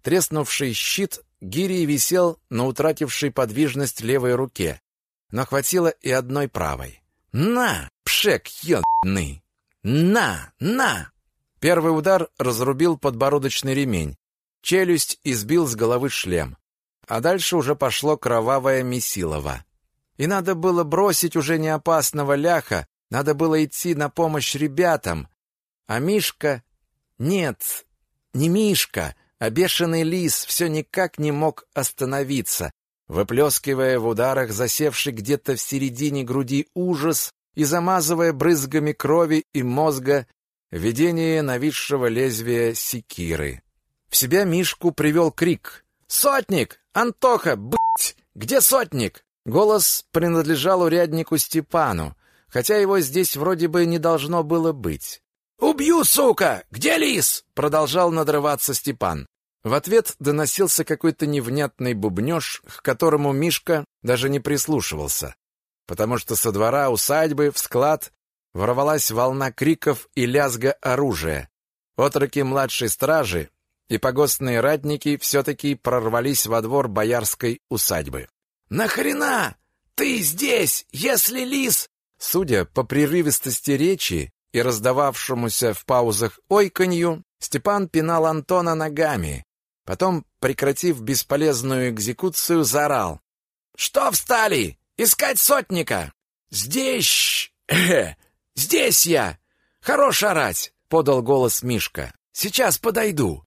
Треснувший щит гирей висел на утратившей подвижность левой руке, но хватило и одной правой. «На, пшек ебаный! На, на!» Первый удар разрубил подбородочный ремень, челюсть избил с головы шлем, а дальше уже пошло кровавое месилово. И надо было бросить уже не опасного ляха, надо было идти на помощь ребятам. А Мишка... Нет, не Мишка, а бешеный лис все никак не мог остановиться, выплескивая в ударах засевший где-то в середине груди ужас и замазывая брызгами крови и мозга видение нависшего лезвия секиры. В себя Мишку привел крик. «Сотник! Антоха! Б***ь! Где сотник?» Голос принадлежал уряднику Степану, хотя его здесь вроде бы не должно было быть. «Убью, сука! Где лис?» — продолжал надрываться Степан. В ответ доносился какой-то невнятный бубнёж, к которому Мишка даже не прислушивался, потому что со двора усадьбы в склад ворвалась волна криков и лязга оружия. Отроки младшей стражи и погостные ратники все-таки прорвались во двор боярской усадьбы. «Нахрена? Ты здесь, если лис...» Судя по прерывистости речи и раздававшемуся в паузах ойканью, Степан пинал Антона ногами. Потом, прекратив бесполезную экзекуцию, заорал. «Что встали? Искать сотника!» «Здесь... Э, здесь я! Хорош орать!» — подал голос Мишка. «Сейчас подойду!»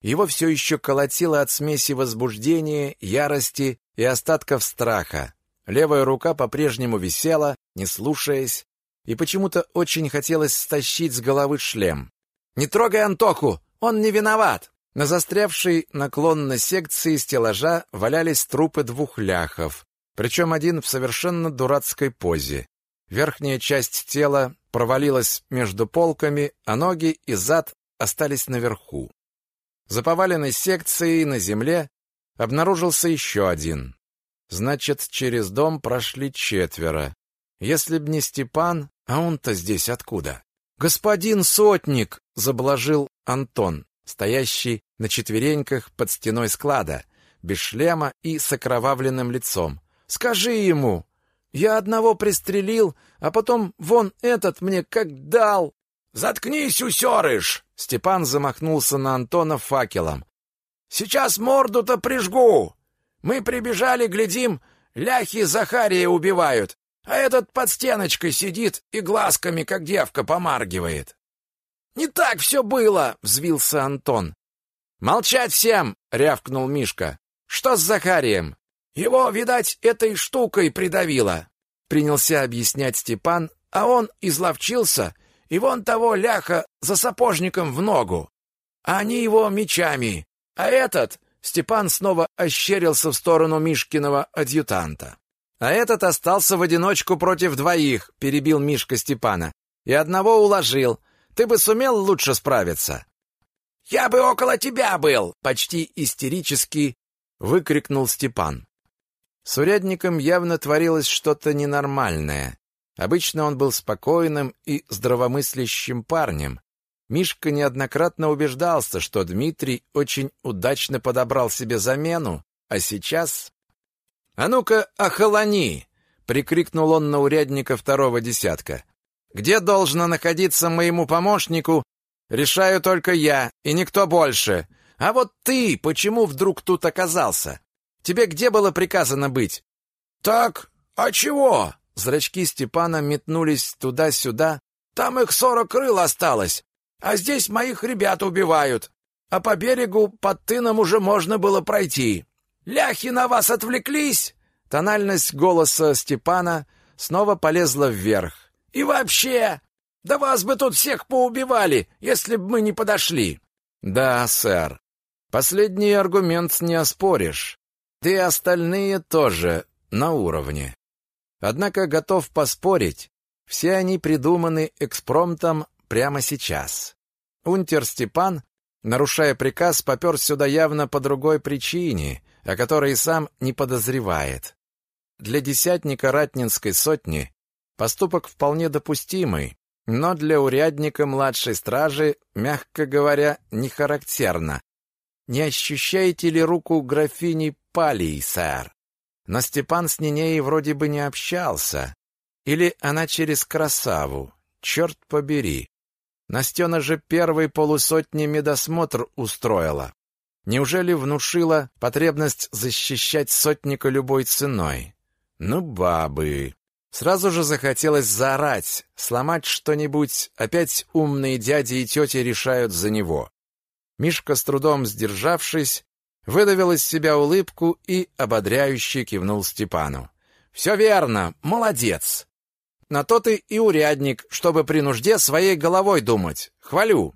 Его все еще колотило от смеси возбуждения, ярости и остатков страха. Левая рука по-прежнему висела, не слушаясь, и почему-то очень хотелось стащить с головы шлем. «Не трогай Антоху! Он не виноват!» На застрявшей наклонной секции стеллажа валялись трупы двух ляхов, причем один в совершенно дурацкой позе. Верхняя часть тела провалилась между полками, а ноги и зад остались наверху. За поваленной секцией на земле обнаружился еще один. Значит, через дом прошли четверо. Если б не Степан, а он-то здесь откуда? «Господин сотник!» — заблажил Антон, стоящий на четвереньках под стеной склада, без шлема и с окровавленным лицом. «Скажи ему! Я одного пристрелил, а потом вон этот мне как дал!» «Заткнись, усерыш!» Степан замахнулся на Антона факелом. «Сейчас морду-то прижгу! Мы прибежали, глядим, ляхи Захария убивают, а этот под стеночкой сидит и глазками, как девка, помаргивает». «Не так все было!» — взвился Антон. «Молчать всем!» — рявкнул Мишка. «Что с Захарием?» «Его, видать, этой штукой придавило», — принялся объяснять Степан, а он изловчился — и вон того ляха за сапожником в ногу. А они его мечами. А этот, Степан снова ощерился в сторону Мишкиного адъютанта. А этот остался в одиночку против двоих, перебил Мишка Степана. И одного уложил. Ты бы сумел лучше справиться. Я бы около тебя был, почти истерически выкрикнул Степан. С урядником явно творилось что-то ненормальное. Обычно он был спокойным и здравомыслящим парнем. Мишка неоднократно убеждался, что Дмитрий очень удачно подобрал себе замену, а сейчас... «А ну-ка, охолони!» — прикрикнул он на урядника второго десятка. «Где должно находиться моему помощнику, решаю только я и никто больше. А вот ты почему вдруг тут оказался? Тебе где было приказано быть?» «Так, а чего?» Зрачки Степана метнулись туда-сюда. «Там их сорок крыл осталось, а здесь моих ребят убивают. А по берегу под тыном уже можно было пройти. Ляхи на вас отвлеклись!» Тональность голоса Степана снова полезла вверх. «И вообще, да вас бы тут всех поубивали, если бы мы не подошли!» «Да, сэр. Последний аргумент не оспоришь. Да и остальные тоже на уровне. Однако готов поспорить, все они придуманы экспромтом прямо сейчас. Унтер Степан, нарушая приказ, попер сюда явно по другой причине, о которой сам не подозревает. Для десятника ратнинской сотни поступок вполне допустимый, но для урядника младшей стражи, мягко говоря, не характерно. Не ощущаете ли руку графини Палии, сэр? Но Степан с Нинеей вроде бы не общался. Или она через красаву. Черт побери. Настена же первой полусотни медосмотр устроила. Неужели внушила потребность защищать сотника любой ценой? Ну, бабы. Сразу же захотелось заорать, сломать что-нибудь. Опять умные дяди и тети решают за него. Мишка, с трудом сдержавшись, выдавил из себя улыбку и ободряюще кивнул Степану. «Все верно, молодец. На то ты и урядник, чтобы при нужде своей головой думать. Хвалю.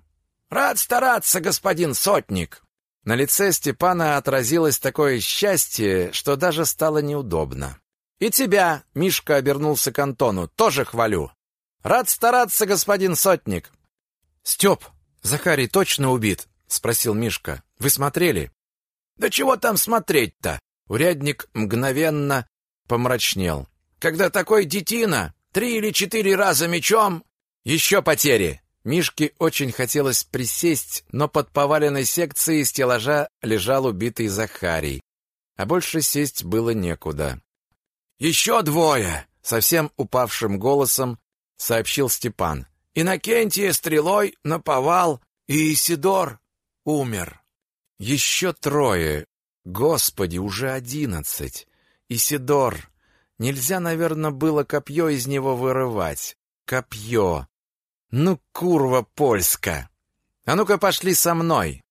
Рад стараться, господин сотник. На лице Степана отразилось такое счастье, что даже стало неудобно. И тебя, Мишка обернулся к Антону, тоже хвалю. Рад стараться, господин сотник. Степ, Захарий точно убит, спросил Мишка. Вы смотрели? Да чего там смотреть-то? Урядник мгновенно помрачнел. Когда такой детина Три или четыре раза мечом. Еще потери. Мишке очень хотелось присесть, но под поваленной секцией стеллажа лежал убитый Захарий. А больше сесть было некуда. «Еще двое!» — совсем упавшим голосом сообщил Степан. «Иннокентия стрелой наповал, и Исидор умер». «Еще трое! Господи, уже одиннадцать! Исидор, Нельзя, наверное, было копье из него вырывать. Копье. Ну, курва польска. А ну-ка пошли со мной.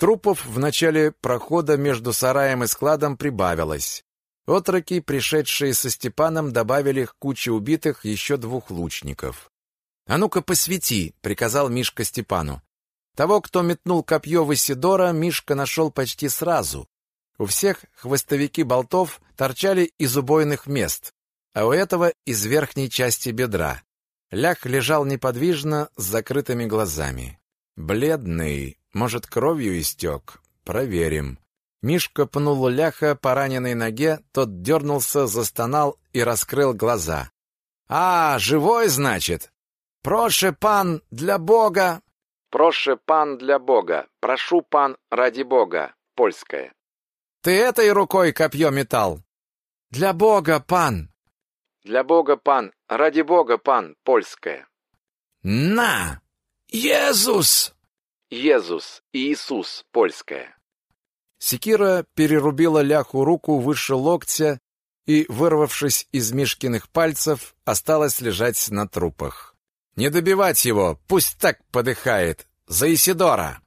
Трупов в начале прохода между сараем и складом прибавилось. Отроки, пришедшие со Степаном, добавили к куче убитых еще двух лучников. «А ну-ка посвети», — приказал Мишка Степану. Того, кто метнул копье в Исидора, Мишка нашел почти сразу. У всех хвостовики болтов торчали из убойных мест, а у этого из верхней части бедра. Лях лежал неподвижно с закрытыми глазами. Бледный, может, кровью истек. Проверим. Мишка пнул ляха по раненой ноге, тот дернулся, застонал и раскрыл глаза. «А, живой, значит? Проше, пан, для Бога!» «Проше, пан, для Бога! Прошу, пан, ради Бога!» Польское. Ты этой рукой копье метал? Для Бога, пан. Для Бога, пан. Ради Бога, пан. Польское. На! Иисус! Иисус, Иисус, польское. Секира перерубила ляху руку выше локтя и, вырвавшись из Мишкиных пальцев, осталась лежать на трупах. Не добивать его, пусть так подыхает. За Исидора!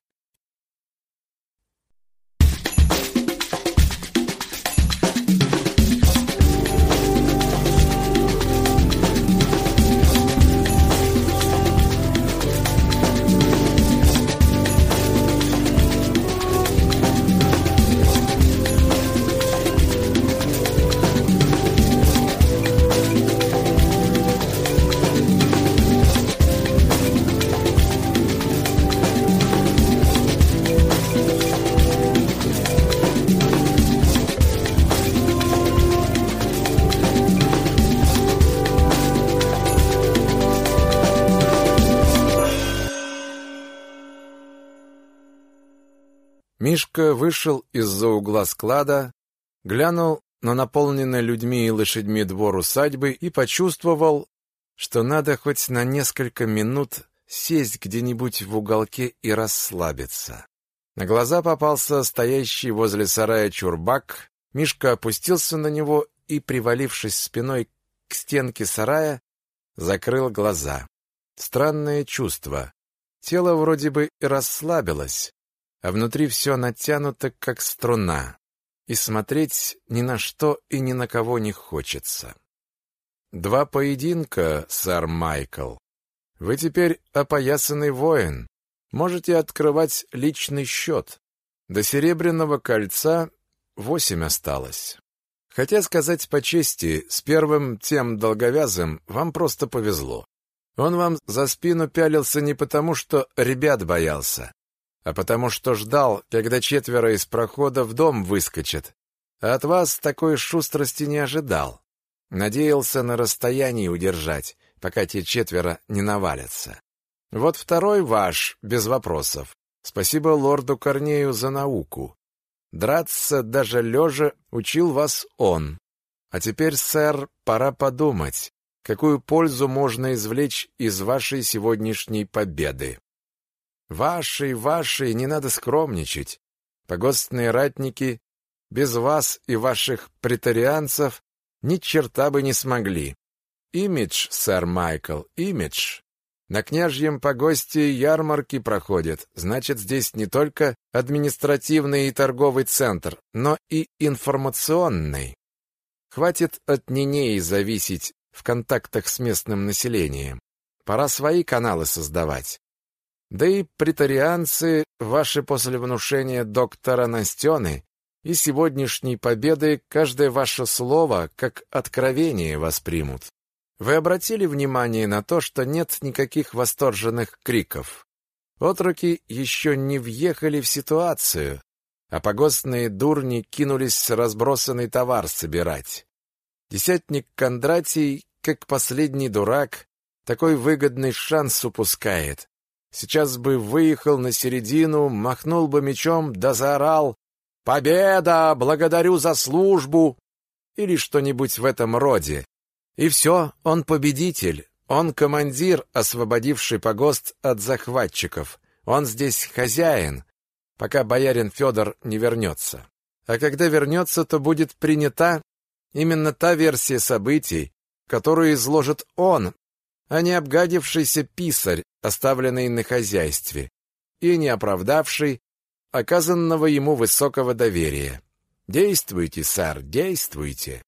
Мишка вышел из-за угла склада, глянул на наполненный людьми и лошадьми двор усадьбы и почувствовал, что надо хоть на несколько минут сесть где-нибудь в уголке и расслабиться. На глаза попался стоящий возле сарая чурбак. Мишка опустился на него и, привалившись спиной к стенке сарая, закрыл глаза. Странное чувство. Тело вроде бы и расслабилось, а внутри все натянуто, как струна, и смотреть ни на что и ни на кого не хочется. Два поединка, сэр Майкл. Вы теперь опоясанный воин, можете открывать личный счет. До серебряного кольца восемь осталось. Хотя сказать по чести, с первым тем долговязым вам просто повезло. Он вам за спину пялился не потому, что ребят боялся, а потому что ждал, когда четверо из прохода в дом выскочат. А от вас такой шустрости не ожидал. Надеялся на расстоянии удержать, пока те четверо не навалятся. Вот второй ваш, без вопросов. Спасибо лорду Корнею за науку. Драться даже лежа учил вас он. А теперь, сэр, пора подумать, какую пользу можно извлечь из вашей сегодняшней победы. Ваши, ваши, не надо скромничать. Погостные ратники без вас и ваших претарианцев ни черта бы не смогли. Имидж, сэр Майкл, имидж. На княжьем погосте ярмарки проходят, значит, здесь не только административный и торговый центр, но и информационный. Хватит от Нинеи зависеть в контактах с местным населением. Пора свои каналы создавать. Да и претарианцы ваши после внушения доктора Настены и сегодняшней победы каждое ваше слово как откровение воспримут. Вы обратили внимание на то, что нет никаких восторженных криков? Отроки еще не въехали в ситуацию, а погостные дурни кинулись разбросанный товар собирать. Десятник Кондратий, как последний дурак, такой выгодный шанс упускает. Сейчас бы выехал на середину, махнул бы мечом да заорал «Победа! Благодарю за службу!» или что-нибудь в этом роде. И все, он победитель, он командир, освободивший погост от захватчиков. Он здесь хозяин, пока боярин Федор не вернется. А когда вернется, то будет принята именно та версия событий, которую изложит он, а не обгадившийся писарь, оставленный на хозяйстве, и не оправдавший оказанного ему высокого доверия. Действуйте, сэр, действуйте.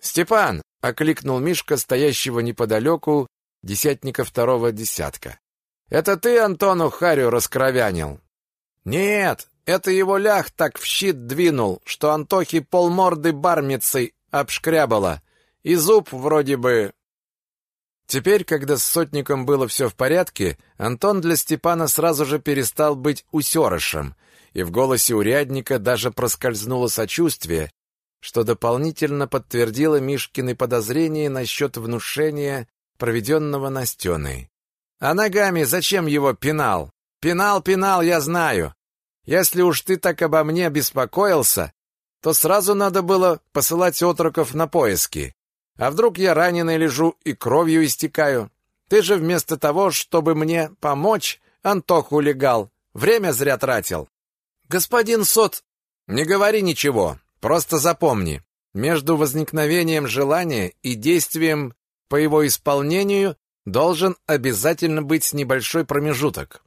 Степан, окликнул Мишка, стоящего неподалеку, десятника второго десятка. «Это ты Антону Харю раскровянил?» «Нет, это его лях так в щит двинул, что Антохи полморды бармицей обшкрябало, и зуб вроде бы...» Теперь, когда с сотником было все в порядке, Антон для Степана сразу же перестал быть усерышем, и в голосе урядника даже проскользнуло сочувствие, что дополнительно подтвердило Мишкины подозрения насчет внушения, проведенного Настеной. «А ногами зачем его пинал? Пинал, пинал, я знаю. Если уж ты так обо мне беспокоился, то сразу надо было посылать отроков на поиски. А вдруг я раненый лежу и кровью истекаю? Ты же вместо того, чтобы мне помочь, Антоху легал, время зря тратил. Господин Сот, не говори ничего. Просто запомни, между возникновением желания и действием по его исполнению должен обязательно быть небольшой промежуток.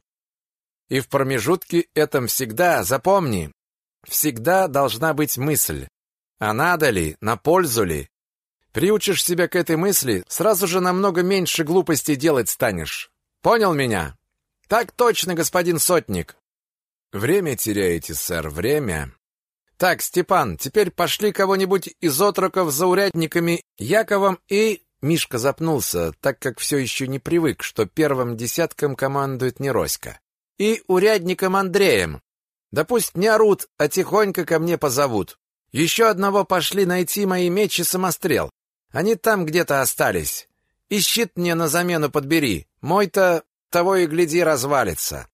И в промежутке этом всегда, запомни, всегда должна быть мысль. А надо ли, на пользу ли? Приучишь себя к этой мысли, сразу же намного меньше глупостей делать станешь. Понял меня? Так точно, господин сотник. Время теряете, сэр, время. Так, Степан, теперь пошли кого-нибудь из отроков за урядниками Яковом и... Мишка запнулся, так как все еще не привык, что первым десятком командует не Роська. И урядником Андреем. Да пусть не орут, а тихонько ко мне позовут. Еще одного пошли найти мои мечи самострел. Они там где-то остались. И щит мне на замену подбери. Мой-то того и гляди развалится.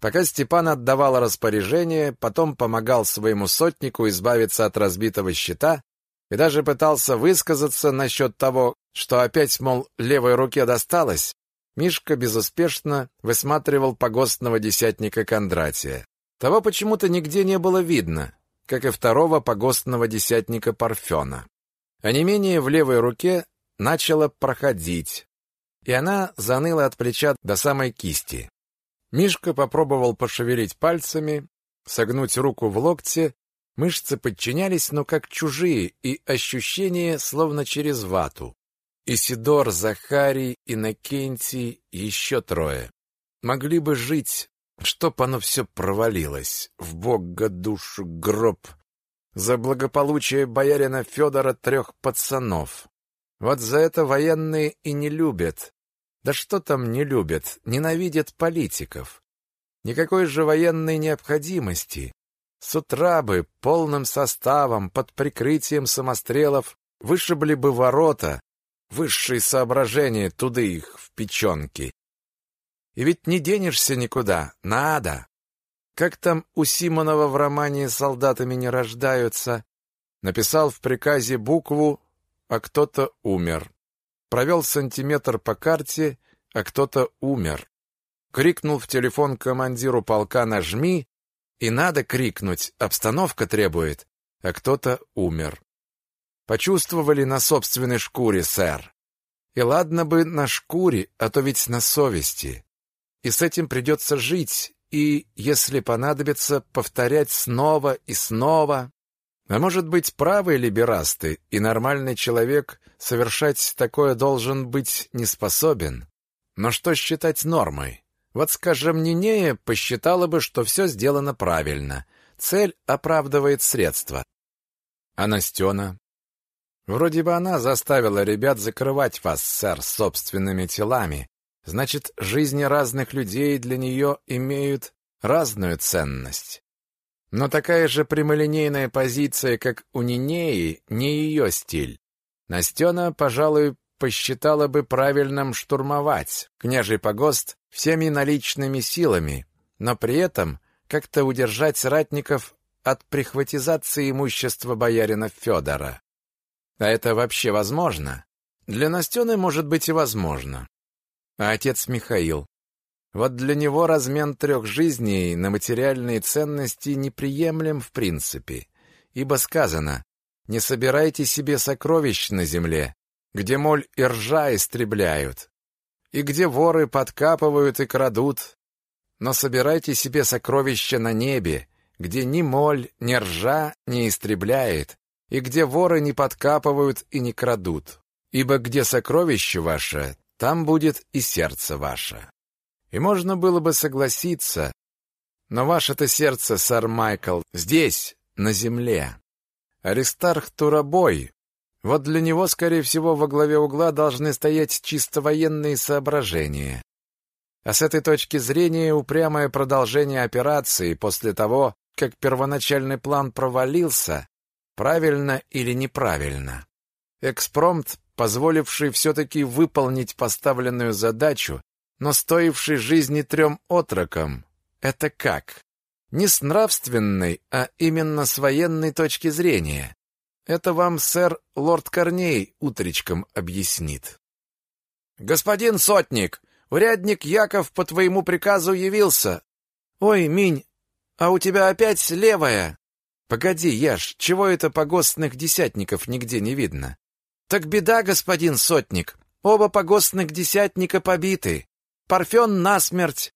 Пока Степан отдавал распоряжение, потом помогал своему сотнику избавиться от разбитого щита и даже пытался высказаться насчет того, что опять, мол, левой руке досталось, Мишка безуспешно высматривал погостного десятника Кондратия. Того почему-то нигде не было видно, как и второго погостного десятника Парфена. А не менее в левой руке начало проходить, и она заныла от плеча до самой кисти. Мишка попробовал пошевелить пальцами, согнуть руку в локте, мышцы подчинялись, но как чужие, и ощущения словно через вату. Исидор, Захарий, Иннокентий еще трое. Могли бы жить, чтоб оно все провалилось. В бога душу гроб. За благополучие боярина Федора трех пацанов. Вот за это военные и не любят, да что там не любят, ненавидят политиков. Никакой же военной необходимости. С утра бы полным составом под прикрытием самострелов вышибли бы ворота, высшие соображения туды их в печенки. И ведь не денешься никуда, надо. Как там у Симонова в романе «Солдатами не рождаются» написал в приказе букву, а кто-то умер провел сантиметр по карте, а кто-то умер. Крикнул в телефон командиру полка «Нажми!» и надо крикнуть, обстановка требует, а кто-то умер. Почувствовали на собственной шкуре, сэр. И ладно бы на шкуре, а то ведь на совести. И с этим придется жить, и, если понадобится, повторять снова и снова. А может быть, правы либерасты, и нормальный человек совершать такое должен быть не способен. Но что считать нормой? Вот, скажем, Нинея посчитала бы, что все сделано правильно. Цель оправдывает средства. А Настена? Вроде бы она заставила ребят закрывать вас, сэр, собственными телами. Значит, жизни разных людей для нее имеют разную ценность. Но такая же прямолинейная позиция, как у Нинеи, не ее стиль. Настена, пожалуй, посчитала бы правильным штурмовать княжий погост всеми наличными силами, но при этом как-то удержать ратников от прихватизации имущества боярина Федора. А это вообще возможно? Для Настены, может быть, и возможно. А отец Михаил? Вот для него размен трех жизней на материальные ценности неприемлем в принципе, ибо сказано «Не собирайте себе сокровищ на земле, где моль и ржа истребляют, и где воры подкапывают и крадут, но собирайте себе сокровища на небе, где ни моль, ни ржа не истребляет, и где воры не подкапывают и не крадут. Ибо где сокровище ваше, там будет и сердце ваше. И можно было бы согласиться, но ваше-то сердце, сэр Майкл, здесь, на земле. Аристарх Турабой, вот для него, скорее всего, во главе угла должны стоять чисто военные соображения. А с этой точки зрения упрямое продолжение операции после того, как первоначальный план провалился, Правильно или неправильно? Экспромт, позволивший все-таки выполнить поставленную задачу, но стоивший жизни трем отрокам, это как? Не с нравственной, а именно с военной точки зрения. Это вам сэр лорд Корней утречком объяснит. «Господин сотник, урядник Яков по твоему приказу явился. Ой, Минь, а у тебя опять левая!» Погоди, Яш, чего это погостных десятников нигде не видно? Так беда, господин сотник. Оба погостных десятника побиты. Парфен насмерть,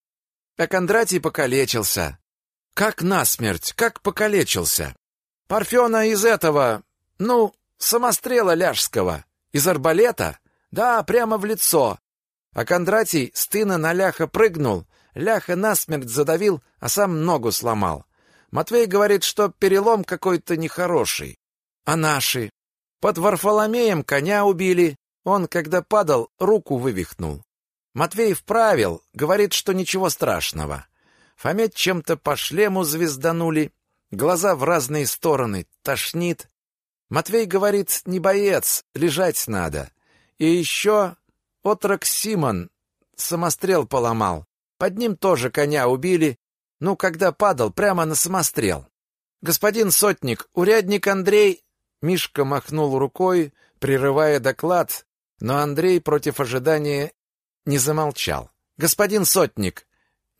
а Кондратий покалечился. Как насмерть? Как покалечился? Парфена из этого, ну, самострела ляжского. Из арбалета? Да, прямо в лицо. А Кондратий с тына на ляха прыгнул, ляха насмерть задавил, а сам ногу сломал. Матвей говорит, что перелом какой-то нехороший. А наши? Под Варфоломеем коня убили. Он, когда падал, руку вывихнул. Матвей вправил, говорит, что ничего страшного. Фомет чем-то по шлему звезданули, глаза в разные стороны, тошнит. Матвей говорит, не боец, лежать надо. И еще отрок Симон самострел поломал. Под ним тоже коня убили, ну, когда падал прямо на самострел. Господин сотник, урядник Андрей... Мишка махнул рукой, прерывая доклад, но Андрей против ожидания не замолчал. Господин сотник,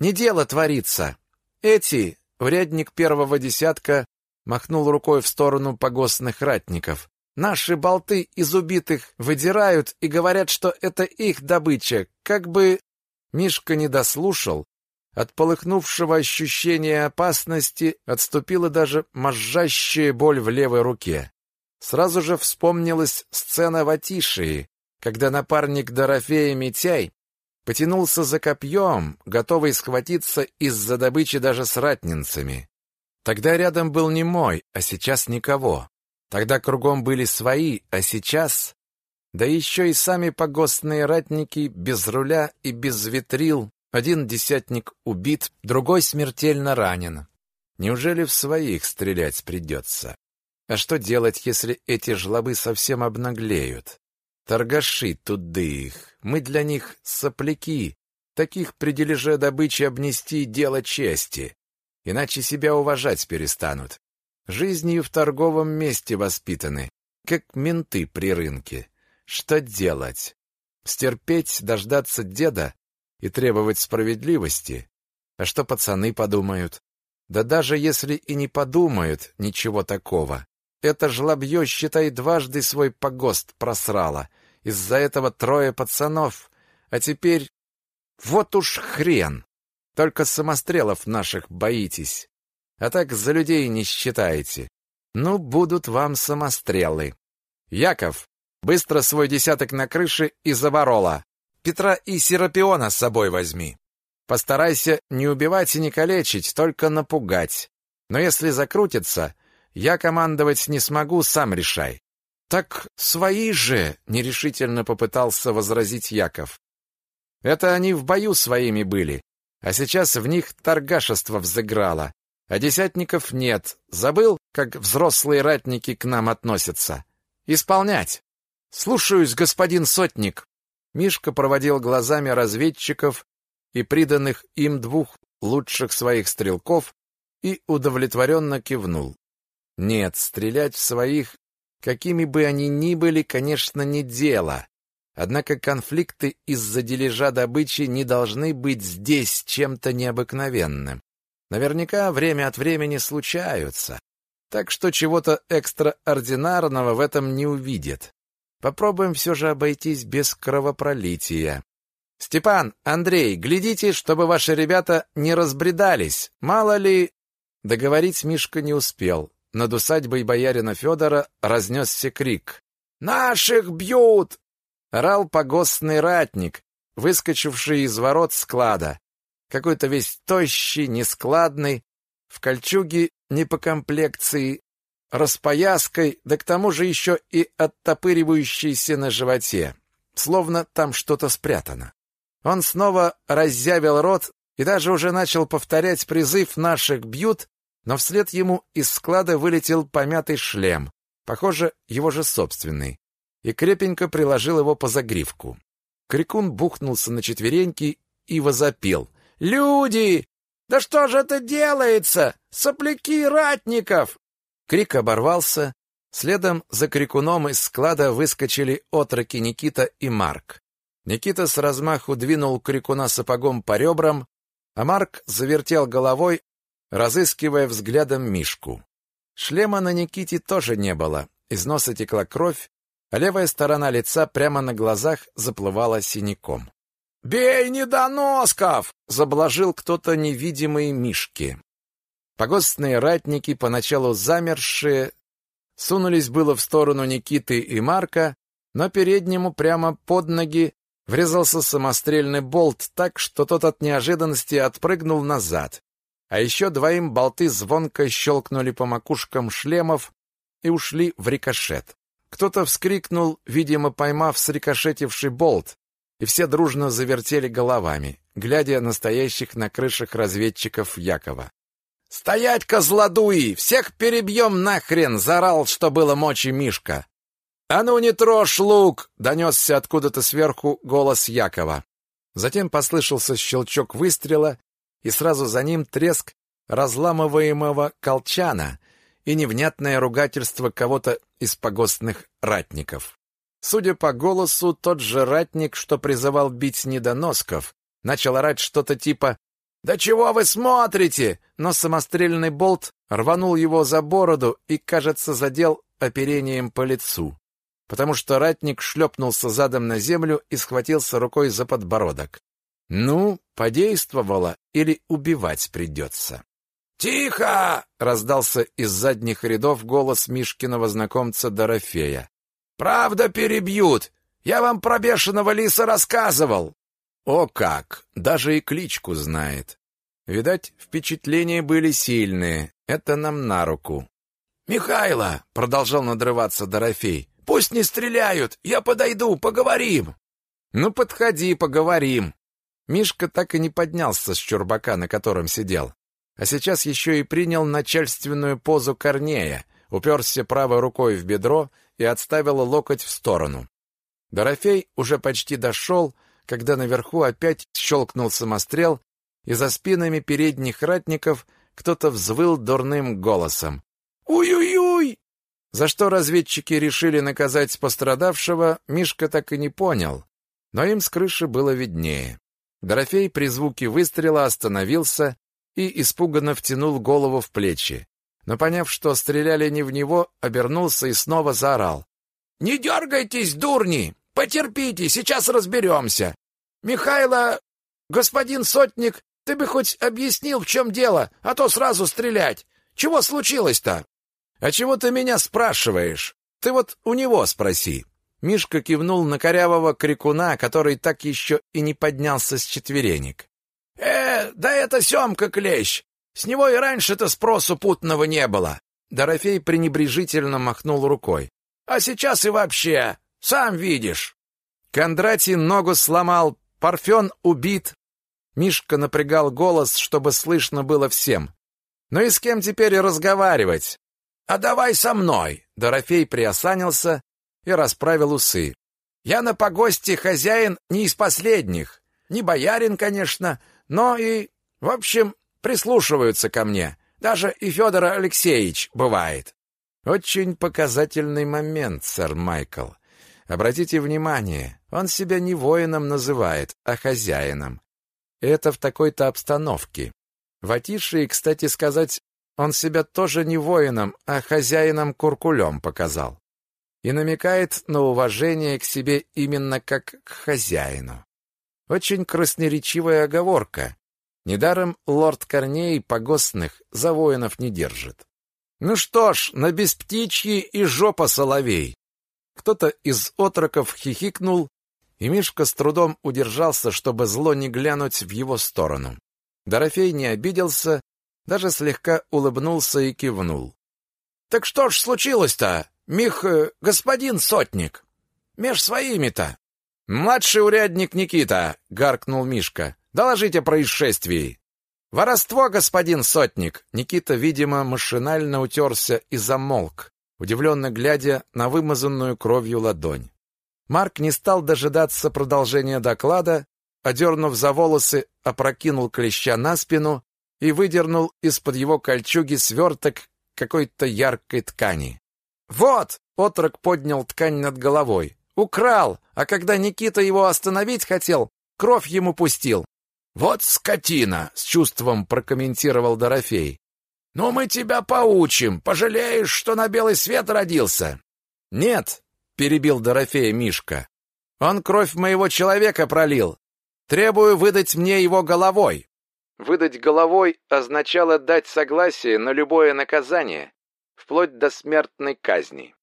не дело творится. Эти, урядник первого десятка, махнул рукой в сторону погостных ратников. Наши болты из убитых выдирают и говорят, что это их добыча, как бы... Мишка не дослушал, от полыхнувшего ощущения опасности отступила даже мозжащая боль в левой руке. Сразу же вспомнилась сцена в Атишии, когда напарник Дорофея Митяй потянулся за копьем, готовый схватиться из-за добычи даже с ратнинцами. Тогда рядом был не мой, а сейчас никого. Тогда кругом были свои, а сейчас... Да еще и сами погостные ратники без руля и без ветрил один десятник убит, другой смертельно ранен. Неужели в своих стрелять придется? А что делать, если эти жлобы совсем обнаглеют? Торгаши туды их, мы для них сопляки. Таких при дележе добычи обнести дело чести. Иначе себя уважать перестанут. Жизнью в торговом месте воспитаны, как менты при рынке. Что делать? Стерпеть, дождаться деда и требовать справедливости. А что пацаны подумают? Да даже если и не подумают ничего такого, это жлобье, считай, дважды свой погост просрало. Из-за этого трое пацанов. А теперь... Вот уж хрен! Только самострелов наших боитесь. А так за людей не считаете. Ну, будут вам самострелы. Яков, быстро свой десяток на крыше и заворола. Петра и Серапиона с собой возьми. Постарайся не убивать и не калечить, только напугать. Но если закрутится, я командовать не смогу, сам решай. Так свои же, нерешительно попытался возразить Яков. Это они в бою своими были, а сейчас в них торгашество взыграло. А десятников нет. Забыл, как взрослые ратники к нам относятся? Исполнять. Слушаюсь, господин сотник. Мишка проводил глазами разведчиков и приданных им двух лучших своих стрелков и удовлетворенно кивнул. Нет, стрелять в своих, какими бы они ни были, конечно, не дело. Однако конфликты из-за дележа добычи не должны быть здесь чем-то необыкновенным. Наверняка время от времени случаются. Так что чего-то экстраординарного в этом не увидит. Попробуем все же обойтись без кровопролития. Степан, Андрей, глядите, чтобы ваши ребята не разбредались. Мало ли... Договорить Мишка не успел. Над усадьбой боярина Федора разнесся крик. «Наших бьют!» Орал погостный ратник, выскочивший из ворот склада какой-то весь тощий, нескладный, в кольчуге не по комплекции, распояской, да к тому же еще и оттопыривающейся на животе, словно там что-то спрятано. Он снова раззявил рот и даже уже начал повторять призыв «наших бьют», но вслед ему из склада вылетел помятый шлем, похоже, его же собственный, и крепенько приложил его по загривку. Крикун бухнулся на четвереньки и возопил. «Люди! Да что же это делается? Сопляки ратников!» Крик оборвался. Следом за крикуном из склада выскочили отроки Никита и Марк. Никита с размаху двинул крикуна сапогом по ребрам, а Марк завертел головой, разыскивая взглядом Мишку. Шлема на Никите тоже не было, из носа текла кровь, а левая сторона лица прямо на глазах заплывала синяком. «Бей недоносков!» — заблажил кто-то невидимый Мишке. Погостные ратники, поначалу замершие, сунулись было в сторону Никиты и Марка, но переднему прямо под ноги врезался самострельный болт так, что тот от неожиданности отпрыгнул назад. А еще двоим болты звонко щелкнули по макушкам шлемов и ушли в рикошет. Кто-то вскрикнул, видимо, поймав срикошетивший болт, и все дружно завертели головами, глядя на стоящих на крышах разведчиков Якова. «Стоять, козлодуи! Всех перебьем нахрен!» — заорал, что было мочи Мишка. «А ну не трожь лук!» — донесся откуда-то сверху голос Якова. Затем послышался щелчок выстрела, и сразу за ним треск разламываемого колчана и невнятное ругательство кого-то из погостных ратников. Судя по голосу, тот же ратник, что призывал бить недоносков, начал орать что-то типа «Да чего вы смотрите?» Но самострельный болт рванул его за бороду и, кажется, задел оперением по лицу, потому что ратник шлепнулся задом на землю и схватился рукой за подбородок. Ну, подействовало или убивать придется. «Тихо!» — раздался из задних рядов голос Мишкиного знакомца Дорофея. Правда перебьют. Я вам про бешеного лиса рассказывал. О как! Даже и кличку знает. Видать, впечатления были сильные. Это нам на руку. Михайло, продолжал надрываться Дорофей. Пусть не стреляют. Я подойду, поговорим. Ну подходи, поговорим. Мишка так и не поднялся с чурбака, на котором сидел, а сейчас еще и принял начальственную позу Корнея, уперся правой рукой в бедро и отставила локоть в сторону. Дорофей уже почти дошел, когда наверху опять щелкнул самострел, и за спинами передних ратников кто-то взвыл дурным голосом. «Уй-уй-уй!» За что разведчики решили наказать пострадавшего, Мишка так и не понял, но им с крыши было виднее. Дорофей при звуке выстрела остановился и испуганно втянул голову в плечи. но, поняв, что стреляли не в него, обернулся и снова заорал. «Не дергайтесь, дурни! Потерпите, сейчас разберемся! Михайло, господин сотник, ты бы хоть объяснил, в чем дело, а то сразу стрелять! Чего случилось-то?» «А чего ты меня спрашиваешь? Ты вот у него спроси!» Мишка кивнул на корявого крикуна, который так еще и не поднялся с четверенек. «Э, да это Семка Клещ! С него и раньше-то спросу путного не было!» Дорофей пренебрежительно махнул рукой. «А сейчас и вообще, сам видишь!» Кондратий ногу сломал, Парфен убит. Мишка напрягал голос, чтобы слышно было всем. «Ну и с кем теперь разговаривать?» «А давай со мной!» Дорофей приосанился и расправил усы. «Я на погосте хозяин не из последних. Не боярин, конечно, но и, в общем, прислушиваются ко мне. Даже и Федор Алексеевич бывает». «Очень показательный момент, сэр Майкл. Обратите внимание, он себя не воином называет, а хозяином. Это в такой-то обстановке. В Атишии, кстати сказать, он себя тоже не воином, а хозяином-куркулем показал и намекает на уважение к себе именно как к хозяину. Очень красноречивая оговорка. Недаром лорд Корней погостных за воинов не держит. Ну что ж, на бесптичьи и жопа соловей. Кто-то из отроков хихикнул, и Мишка с трудом удержался, чтобы зло не глянуть в его сторону. Дорофей не обиделся, даже слегка улыбнулся и кивнул. «Так что ж случилось-то?» Мих, э, господин сотник, меж своими-то. Младший урядник Никита, гаркнул Мишка. Доложите о происшествии. Воровство, господин сотник. Никита, видимо, машинально утерся и замолк, удивленно глядя на вымазанную кровью ладонь. Марк не стал дожидаться продолжения доклада, одернув за волосы, опрокинул клеща на спину и выдернул из-под его кольчуги сверток какой-то яркой ткани. «Вот!» — отрок поднял ткань над головой. «Украл! А когда Никита его остановить хотел, кровь ему пустил!» «Вот скотина!» — с чувством прокомментировал Дорофей. «Ну, мы тебя поучим. Пожалеешь, что на белый свет родился?» «Нет!» — перебил Дорофея Мишка. «Он кровь моего человека пролил. Требую выдать мне его головой». Выдать головой означало дать согласие на любое наказание, вплоть до смертной казни.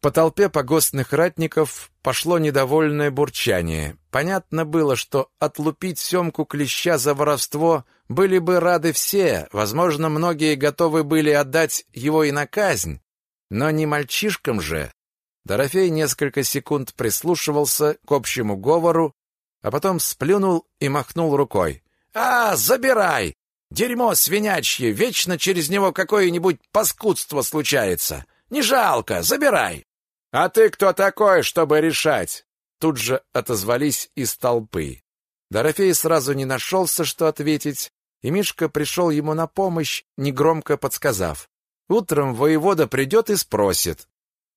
По толпе погостных ратников пошло недовольное бурчание. Понятно было, что отлупить Семку Клеща за воровство были бы рады все, возможно, многие готовы были отдать его и на казнь, но не мальчишкам же. Дорофей несколько секунд прислушивался к общему говору, а потом сплюнул и махнул рукой. «А, забирай! Дерьмо свинячье, вечно через него какое-нибудь паскудство случается. Не жалко, забирай. А ты кто такой, чтобы решать? Тут же отозвались из толпы. Дорофей сразу не нашелся, что ответить, и Мишка пришел ему на помощь, негромко подсказав. Утром воевода придет и спросит.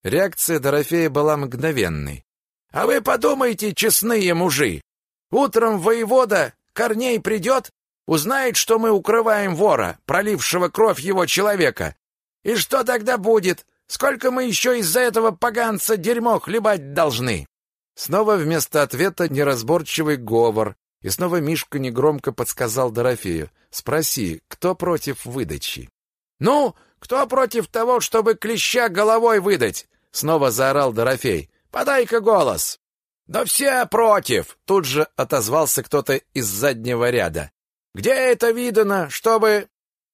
Реакция Дорофея была мгновенной. «А вы подумайте, честные мужи! Утром воевода Корней придет Узнает, что мы укрываем вора, пролившего кровь его человека. И что тогда будет? Сколько мы еще из-за этого поганца дерьмо хлебать должны?» Снова вместо ответа неразборчивый говор, и снова Мишка негромко подсказал Дорофею. «Спроси, кто против выдачи?» «Ну, кто против того, чтобы клеща головой выдать?» Снова заорал Дорофей. «Подай-ка голос!» «Да все против!» Тут же отозвался кто-то из заднего ряда. Где это видано, чтобы...»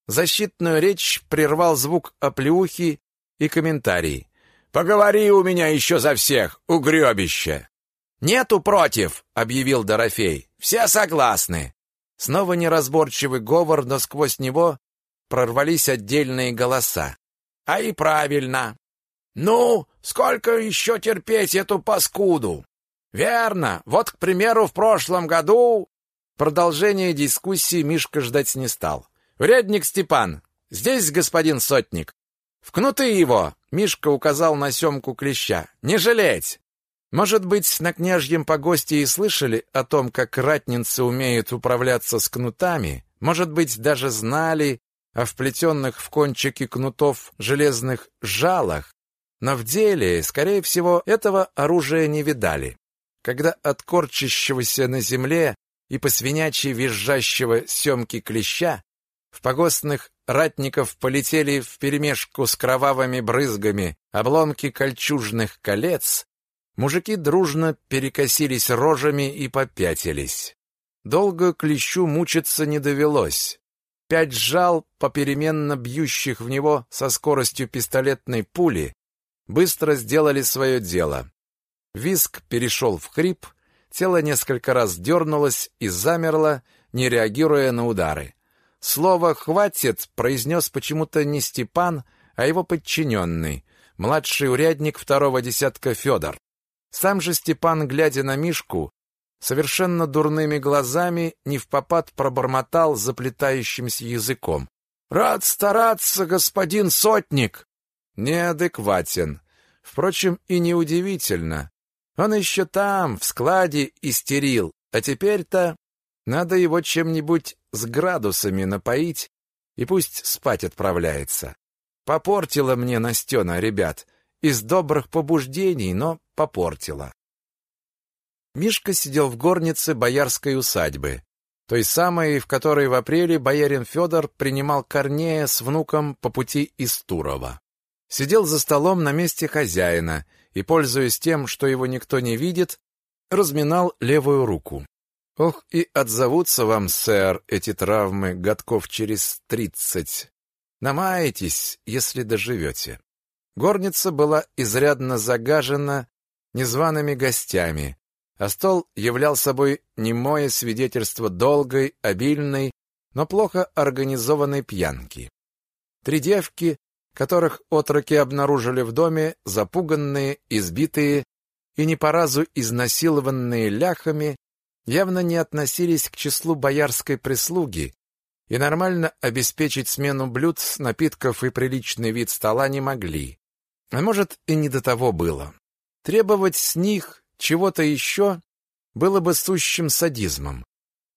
Защитную речь прервал звук оплеухи и комментарий. «Поговори у меня еще за всех, угребище!» «Нету против!» — объявил Дорофей. «Все согласны!» Снова неразборчивый говор, но сквозь него прорвались отдельные голоса. «А и правильно!» «Ну, сколько еще терпеть эту паскуду?» «Верно. Вот, к примеру, в прошлом году Продолжение дискуссии Мишка ждать не стал. «Урядник Степан! Здесь господин сотник! Вкнуты его!» Мишка указал на семку клеща. «Не жалеть!» Может быть, на княжьем погосте и слышали о том, как ратницы умеют управляться с кнутами, может быть, даже знали, а вплетенных в кончики кнутов железных жалах, но в деле, скорее всего, этого оружия не видали. Когда от корчащегося на земле и по свинячьи визжащего семки клеща в погостных ратников полетели вперемешку с кровавыми брызгами обломки кольчужных колец, мужики дружно перекосились рожами и попятились. Долго клещу мучиться не довелось. Пять жал, попеременно бьющих в него со скоростью пистолетной пули, быстро сделали свое дело. Виск перешел в хрип, тело несколько раз дернулось и замерло, не реагируя на удары. Слово «хватит» произнес почему-то не Степан, а его подчиненный, младший урядник второго десятка Федор. Сам же Степан, глядя на Мишку, совершенно дурными глазами, не в попад пробормотал заплетающимся языком. «Рад стараться, господин сотник!» Неадекватен. Впрочем, и неудивительно. Он еще там, в складе, истерил, а теперь-то надо его чем-нибудь с градусами напоить, и пусть спать отправляется. Попортила мне Настена, ребят, из добрых побуждений, но попортила. Мишка сидел в горнице боярской усадьбы, той самой, в которой в апреле боярин Федор принимал Корнея с внуком по пути из Турова. Сидел за столом на месте хозяина и, пользуясь тем, что его никто не видит, разминал левую руку. Ох, и отзовутся вам, сэр, эти травмы годков через тридцать. Намаетесь, если доживете. Горница была изрядно загажена незваными гостями, а стол являл собой немое свидетельство долгой, обильной, но плохо организованной пьянки. Три девки, которых отроки обнаружили в доме, запуганные, избитые и не по разу изнасилованные ляхами, явно не относились к числу боярской прислуги и нормально обеспечить смену блюд, напитков и приличный вид стола не могли. А может, и не до того было. Требовать с них чего-то еще было бы сущим садизмом.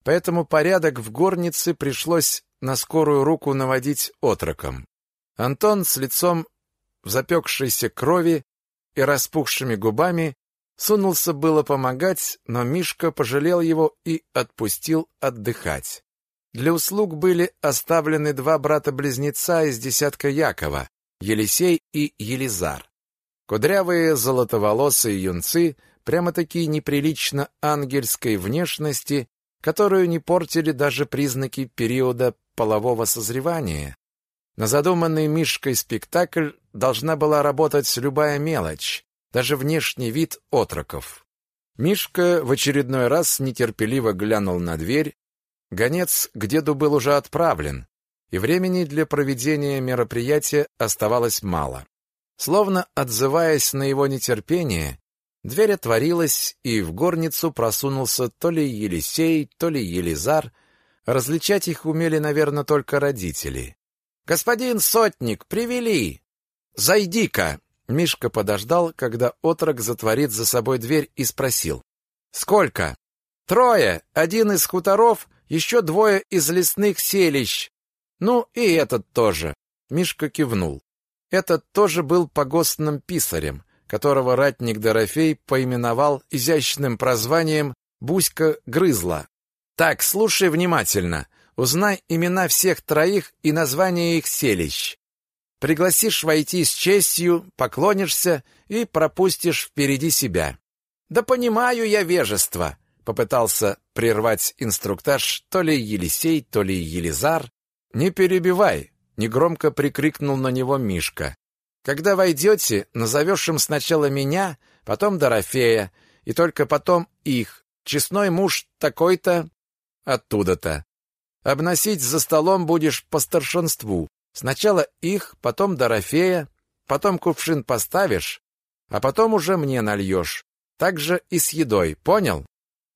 Поэтому порядок в горнице пришлось на скорую руку наводить отроком. Антон с лицом в запекшейся крови и распухшими губами Сунулся было помогать, но Мишка пожалел его и отпустил отдыхать. Для услуг были оставлены два брата-близнеца из десятка Якова, Елисей и Елизар. Кудрявые золотоволосые юнцы, прямо-таки неприлично ангельской внешности, которую не портили даже признаки периода полового созревания. На задуманный Мишкой спектакль должна была работать любая мелочь, даже внешний вид отроков. Мишка в очередной раз нетерпеливо глянул на дверь. Гонец к деду был уже отправлен, и времени для проведения мероприятия оставалось мало. Словно отзываясь на его нетерпение, дверь отворилась, и в горницу просунулся то ли Елисей, то ли Елизар. Различать их умели, наверное, только родители. «Господин сотник, привели! Зайди-ка!» Мишка подождал, когда отрок затворит за собой дверь и спросил. «Сколько?» «Трое. Один из хуторов, еще двое из лесных селищ. Ну и этот тоже». Мишка кивнул. Этот тоже был погостным писарем, которого ратник Дорофей поименовал изящным прозванием «Буська Грызла». «Так, слушай внимательно. Узнай имена всех троих и названия их селищ. Пригласишь войти с честью, поклонишься и пропустишь впереди себя. Да понимаю я вежество, попытался прервать инструктаж то ли Елисей, то ли Елизар. Не перебивай, негромко прикрикнул на него Мишка. Когда войдете, назовешь им сначала меня, потом Дорофея, и только потом их. Честной муж такой-то, оттуда-то. Обносить за столом будешь по старшинству. Сначала их, потом Дорофея, потом кувшин поставишь, а потом уже мне нальешь. Так же и с едой, понял?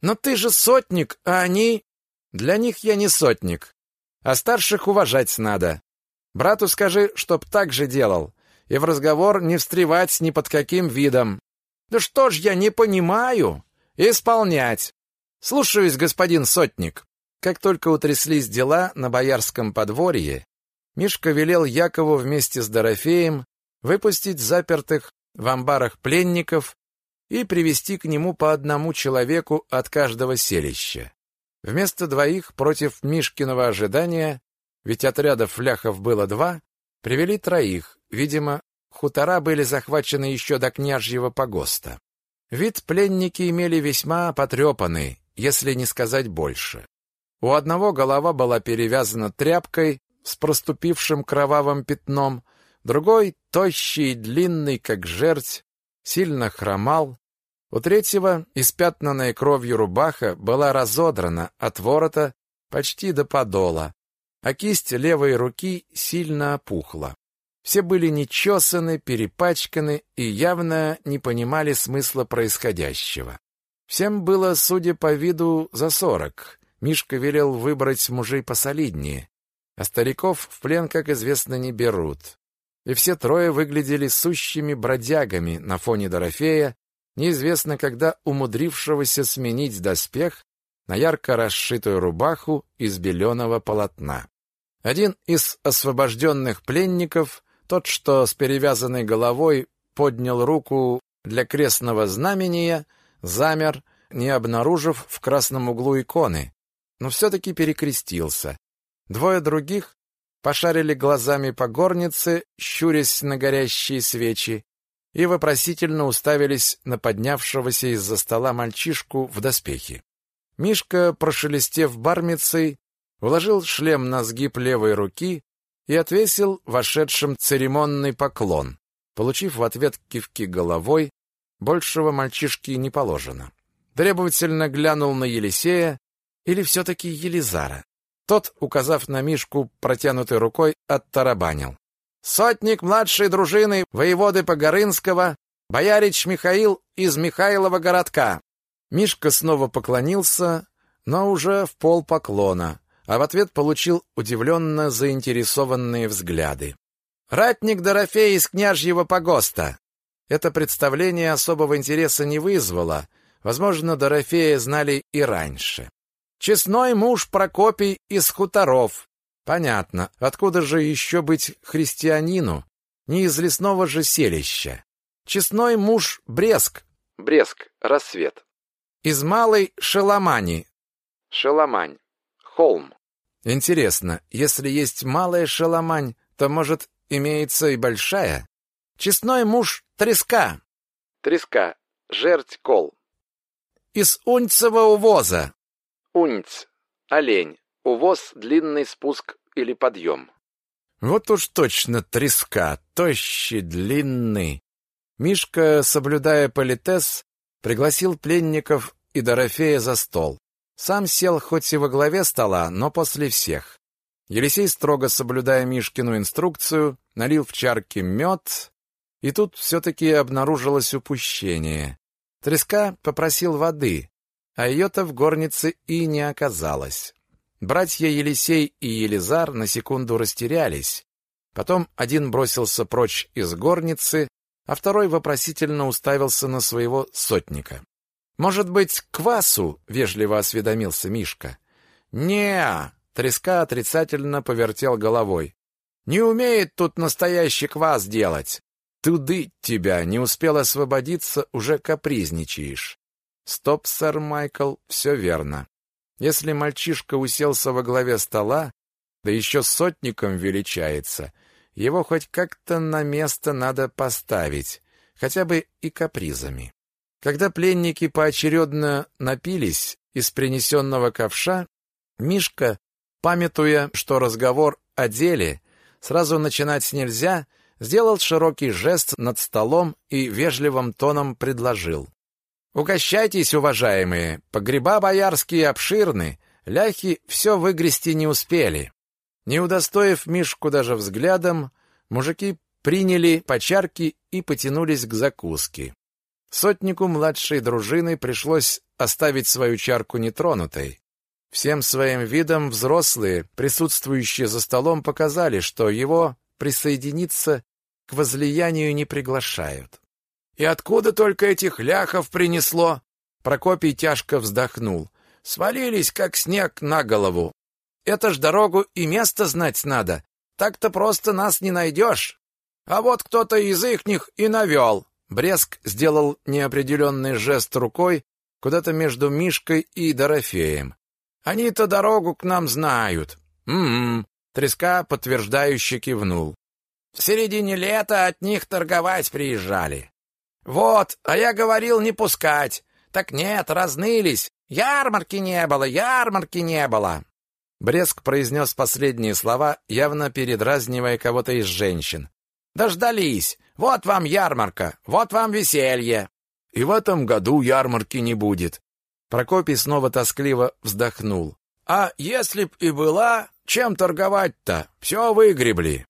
Но ты же сотник, а они... Для них я не сотник. А старших уважать надо. Брату скажи, чтоб так же делал. И в разговор не встревать ни под каким видом. Да что ж я не понимаю? Исполнять. Слушаюсь, господин сотник. Как только утряслись дела на боярском подворье, Мишка велел Якову вместе с Дорофеем выпустить запертых в амбарах пленников и привести к нему по одному человеку от каждого селища. Вместо двоих против Мишкиного ожидания, ведь отрядов ляхов было два, привели троих, видимо, хутора были захвачены еще до княжьего погоста. Вид пленники имели весьма потрепанный, если не сказать больше. У одного голова была перевязана тряпкой с проступившим кровавым пятном, другой, тощий и длинный, как жерть, сильно хромал. У третьего испятнанная кровью рубаха была разодрана от ворота почти до подола, а кисть левой руки сильно опухла. Все были нечесаны, перепачканы и явно не понимали смысла происходящего. Всем было, судя по виду, за сорок. Мишка велел выбрать мужей посолиднее, а стариков в плен, как известно, не берут. И все трое выглядели сущими бродягами на фоне Дорофея, неизвестно когда умудрившегося сменить доспех на ярко расшитую рубаху из беленого полотна. Один из освобожденных пленников тот, что с перевязанной головой поднял руку для крестного знамения, замер, не обнаружив в красном углу иконы, но все-таки перекрестился. Двое других пошарили глазами по горнице, щурясь на горящие свечи, и вопросительно уставились на поднявшегося из-за стола мальчишку в доспехе. Мишка, прошелестев бармицей, уложил шлем на сгиб левой руки, и отвесил вошедшим церемонный поклон. Получив в ответ кивки головой, большего мальчишки не положено. Требовательно глянул на Елисея или все-таки Елизара. Тот, указав на Мишку протянутой рукой, оттарабанил. «Сотник младшей дружины воеводы Погорынского, боярич Михаил из Михайлова городка». Мишка снова поклонился, но уже в пол поклона, а в ответ получил удивленно заинтересованные взгляды. «Ратник Дорофей из княжьего погоста!» Это представление особого интереса не вызвало, возможно, Дорофея знали и раньше. «Честной муж Прокопий из хуторов!» Понятно, откуда же еще быть христианину, не из лесного же селища. Честной муж Бреск. Бреск, рассвет. Из малой Шеламани. Шеламань, холм. Интересно, если есть малая шаломань, то, может, имеется и большая? Честной муж треска. Треска, жерть кол. Из унцевого увоза. Унц, олень. Увоз – длинный спуск или подъем. Вот уж точно треска, тощий, длинный. Мишка, соблюдая политес, пригласил пленников и Дорофея за стол. Сам сел хоть и во главе стола, но после всех. Елисей, строго соблюдая Мишкину инструкцию, налил в чарки мед, и тут все-таки обнаружилось упущение. Треска попросил воды, а ее-то в горнице и не оказалось. Братья Елисей и Елизар на секунду растерялись. Потом один бросился прочь из горницы, а второй вопросительно уставился на своего сотника. Может быть, квасу? вежливо осведомился Мишка. Не, треска отрицательно повертел головой. Не умеет тут настоящий квас делать. Туды тебя не успел освободиться, уже капризничаешь. Стоп, сэр Майкл, все верно. Если мальчишка уселся во главе стола, да еще сотником величается, его хоть как-то на место надо поставить, хотя бы и капризами. Когда пленники поочередно напились из принесенного ковша, Мишка, памятуя, что разговор о деле сразу начинать нельзя, сделал широкий жест над столом и вежливым тоном предложил. «Угощайтесь, уважаемые, погреба боярские обширны, ляхи все выгрести не успели». Не удостоив Мишку даже взглядом, мужики приняли по чарке и потянулись к закуске. Сотнику младшей дружины пришлось оставить свою чарку нетронутой. Всем своим видом взрослые, присутствующие за столом, показали, что его присоединиться к возлиянию не приглашают. «И откуда только этих ляхов принесло?» Прокопий тяжко вздохнул. «Свалились, как снег на голову. Это ж дорогу и место знать надо. так-то просто нас не найдешь. А вот кто-то из ихних и навел». Бреск сделал неопределенный жест рукой куда-то между Мишкой и Дорофеем. «Они-то дорогу к нам знают». «М-м-м», Треска подтверждающе кивнул. «В середине лета от них торговать приезжали». «Вот, а я говорил не пускать. Так нет, разнылись. Ярмарки не было, ярмарки не было». Бреск произнес последние слова, явно передразнивая кого-то из женщин. Дождались. Вот вам ярмарка, вот вам веселье. И в этом году ярмарки не будет. Прокопий снова тоскливо вздохнул. А если б и была, чем торговать-то? Все выгребли.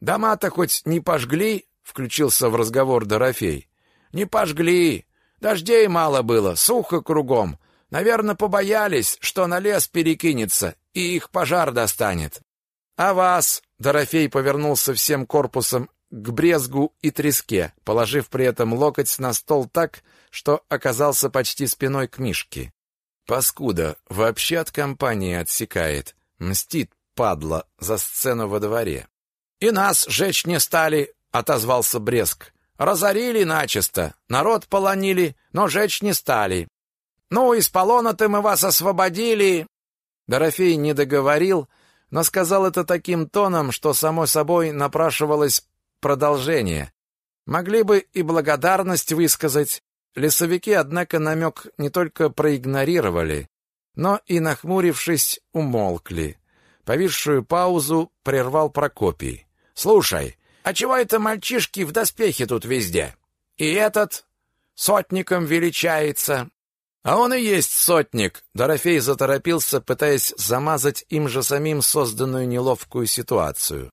Дома-то хоть не пожгли, включился в разговор Дорофей. Не пожгли. Дождей мало было, сухо кругом. Наверное, побоялись, что на лес перекинется и их пожар достанет. А вас, Дорофей повернулся всем корпусом к брезгу и треске, положив при этом локоть на стол так, что оказался почти спиной к Мишке. Паскуда, вообще от компании отсекает. Мстит, падла, за сцену во дворе. «И нас жечь не стали», — отозвался Бреск. «Разорили начисто, народ полонили, но жечь не стали. Ну, из полона-то мы вас освободили». Дорофей не договорил, но сказал это таким тоном, что, само собой, напрашивалось продолжение. Могли бы и благодарность высказать. Лесовики, однако, намек не только проигнорировали, но и, нахмурившись, умолкли. Повисшую паузу прервал Прокопий. «Слушай, а чего это мальчишки в доспехе тут везде? И этот сотником величается?» «А он и есть сотник!» Дорофей заторопился, пытаясь замазать им же самим созданную неловкую ситуацию.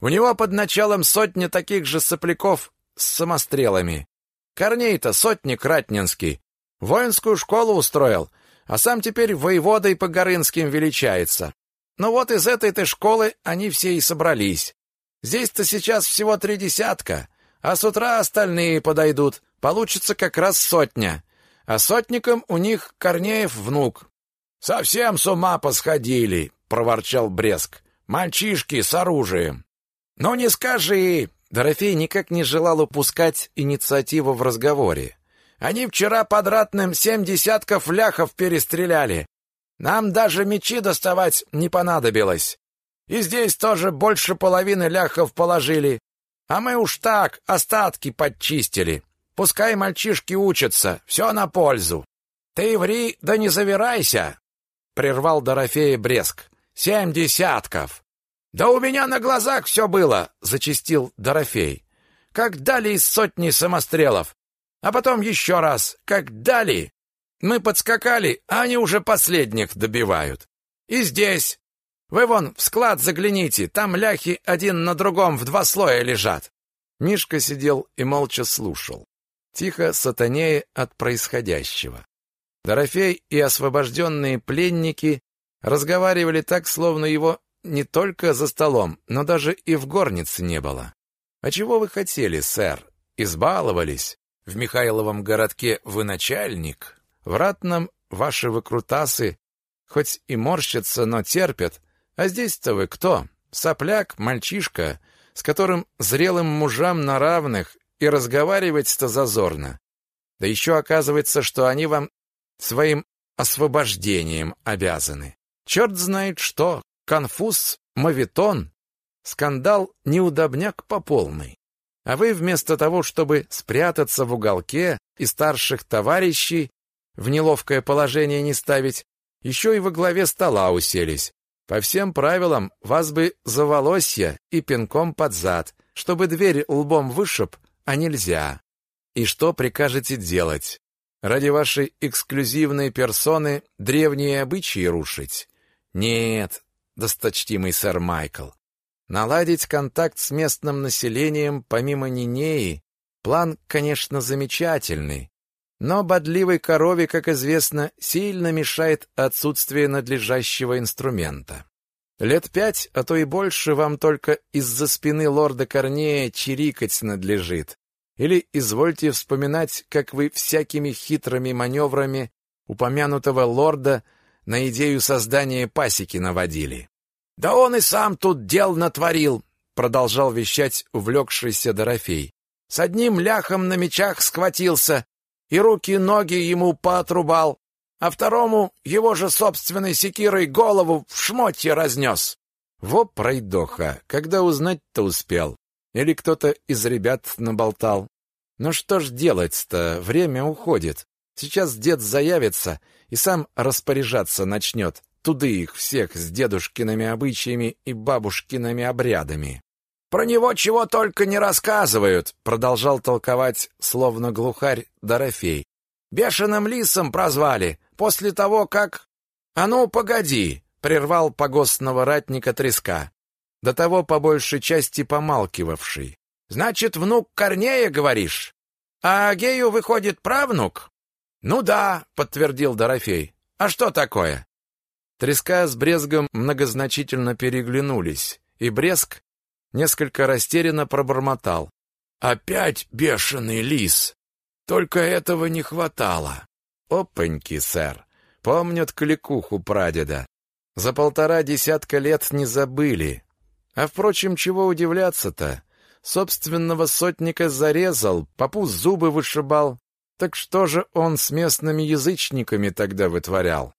У него под началом сотня таких же сопляков с самострелами. Корней-то сотник ратнинский. Воинскую школу устроил, а сам теперь воеводой по Горынским величается. Ну вот из этой-то школы они все и собрались. Здесь-то сейчас всего три десятка, а с утра остальные подойдут. Получится как раз сотня. А сотником у них Корнеев внук. «Совсем с ума посходили!» — проворчал Бреск. «Мальчишки с оружием!» «Ну не скажи!» Дорофей никак не желал упускать инициативу в разговоре. «Они вчера под ратным семь десятков ляхов перестреляли. Нам даже мечи доставать не понадобилось. И здесь тоже больше половины ляхов положили. А мы уж так, остатки подчистили. Пускай мальчишки учатся, все на пользу. Ты ври, да не завирайся!» Прервал Дорофея Бреск. «Семь десятков!» «Да у меня на глазах все было!» — зачистил Дорофей. «Как дали из сотни самострелов! А потом еще раз, как дали! Мы подскакали, а они уже последних добивают. И здесь! Вы вон в склад загляните, там ляхи один на другом в два слоя лежат!» Мишка сидел и молча слушал, тихо сатанея от происходящего. Дорофей и освобожденные пленники разговаривали так, словно его не только за столом, но даже и в горнице не было. А чего вы хотели, сэр? Избаловались. В Михайловом городке вы начальник. В Ратном ваши выкрутасы хоть и морщатся, но терпят. А здесь-то вы кто? Сопляк, мальчишка, с которым зрелым мужам на равных и разговаривать-то зазорно. Да еще оказывается, что они вам своим освобождением обязаны. Черт знает что, конфуз, мавитон, скандал, неудобняк по полной. А вы вместо того, чтобы спрятаться в уголке и старших товарищей в неловкое положение не ставить, еще и во главе стола уселись. По всем правилам вас бы за волосья и пинком под зад, чтобы дверь лбом вышиб, а нельзя. И что прикажете делать? Ради вашей эксклюзивной персоны древние обычаи рушить? Нет, досточтимый сэр Майкл. Наладить контакт с местным населением помимо Нинеи план, конечно, замечательный, но бодливой корове, как известно, сильно мешает отсутствие надлежащего инструмента. Лет пять, а то и больше вам только из-за спины лорда Корнея чирикать надлежит. Или извольте вспоминать, как вы всякими хитрыми маневрами упомянутого лорда на идею создания пасеки наводили. Да он и сам тут дел натворил. продолжал вещать увлекшийся Дорофей. С одним ляхом на мечах схватился и руки-ноги ему поотрубал, а второму его же собственной секирой голову в шмотье разнес. Во пройдоха, когда узнать-то успел. Или кто-то из ребят наболтал. Ну что ж делать-то, время уходит. Сейчас дед заявится и сам распоряжаться начнет. Туды их всех с дедушкиными обычаями и бабушкиными обрядами. Про него чего только не рассказывают, продолжал толковать, словно глухарь Дорофей. Бешеным лисом прозвали после того, как... А ну, погоди, прервал погостного ратника треска, до того по большей части помалкивавший. Значит, внук Корнея, говоришь? А Агею выходит правнук? Ну да, подтвердил Дорофей. А что такое? Треска с Брезгом многозначительно переглянулись, и Брезг несколько растерянно пробормотал. «Опять бешеный лис! Только этого не хватало!» «Опаньки, сэр! Помнят кликуху прадеда. За полтора десятка лет не забыли. А, впрочем, чего удивляться-то? Собственного сотника зарезал, попу зубы вышибал. Так что же он с местными язычниками тогда вытворял?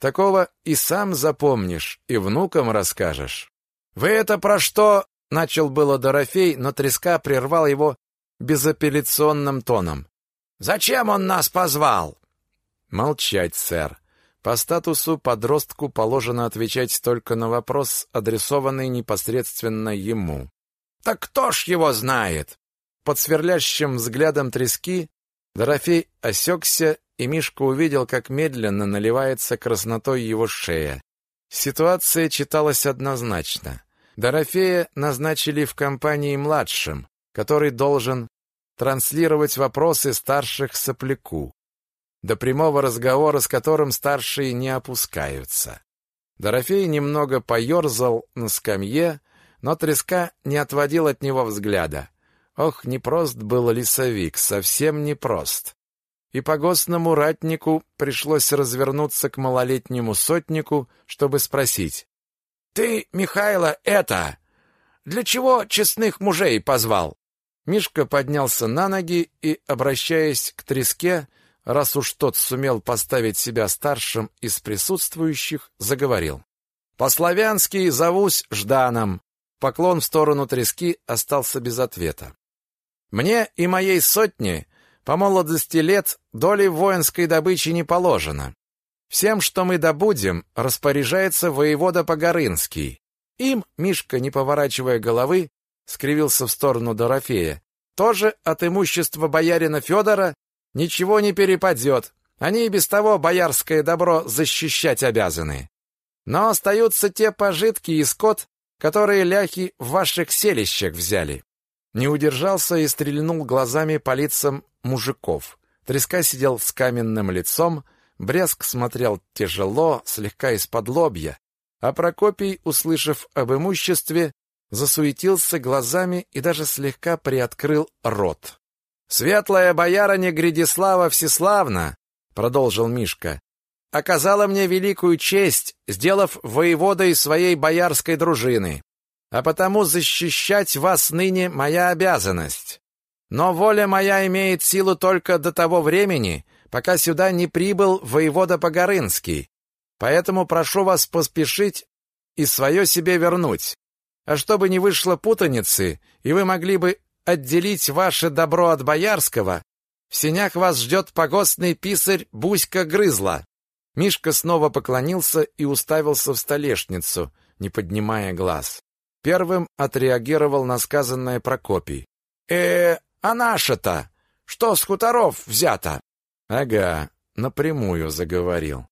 Такого и сам запомнишь, и внукам расскажешь. «Вы это про что?» — начал было Дорофей, но треска прервал его безапелляционным тоном. «Зачем он нас позвал?» «Молчать, сэр. По статусу подростку положено отвечать только на вопрос, адресованный непосредственно ему. «Так кто ж его знает?» Под сверлящим взглядом трески Дорофей осекся и Мишка увидел, как медленно наливается краснотой его шея. Ситуация читалась однозначно. Дорофея назначили в компании младшим, который должен транслировать вопросы старших сопляку, до прямого разговора с которым старшие не опускаются. Дорофей немного поерзал на скамье, но треска не отводил от него взгляда. Ох, непрост был лесовик, совсем непрост и погостному ратнику пришлось развернуться к малолетнему сотнику, чтобы спросить. «Ты, Михайло, это... Для чего честных мужей позвал?» Мишка поднялся на ноги и, обращаясь к треске, раз уж тот сумел поставить себя старшим из присутствующих, заговорил. «По-славянски зовусь Жданом». Поклон в сторону трески остался без ответа. «Мне и моей сотне по молодости лет доли воинской добычи не положено. Всем, что мы добудем, распоряжается воевода Погорынский. Им, Мишка, не поворачивая головы, скривился в сторону Дорофея, тоже от имущества боярина Федора ничего не перепадет. Они и без того боярское добро защищать обязаны. Но остаются те пожитки и скот, которые ляхи в ваших селищах взяли. Не удержался и стрельнул глазами по лицам мужиков. Треска сидел с каменным лицом, Бреск смотрел тяжело, слегка из-под лобья, а Прокопий, услышав об имуществе, засуетился глазами и даже слегка приоткрыл рот. «Светлая боярыня Гридислава Всеславна», — продолжил Мишка, — «оказала мне великую честь, сделав воеводой своей боярской дружины, а потому защищать вас ныне моя обязанность. Но воля моя имеет силу только до того времени, пока сюда не прибыл воевода Погорынский. Поэтому прошу вас поспешить и свое себе вернуть. А чтобы не вышло путаницы, и вы могли бы отделить ваше добро от боярского, в сенях вас ждет погостный писарь Буська Грызла. Мишка снова поклонился и уставился в столешницу, не поднимая глаз. Первым отреагировал на сказанное Прокопий. э а наша-то? Что с хуторов взято? Ага, напрямую заговорил.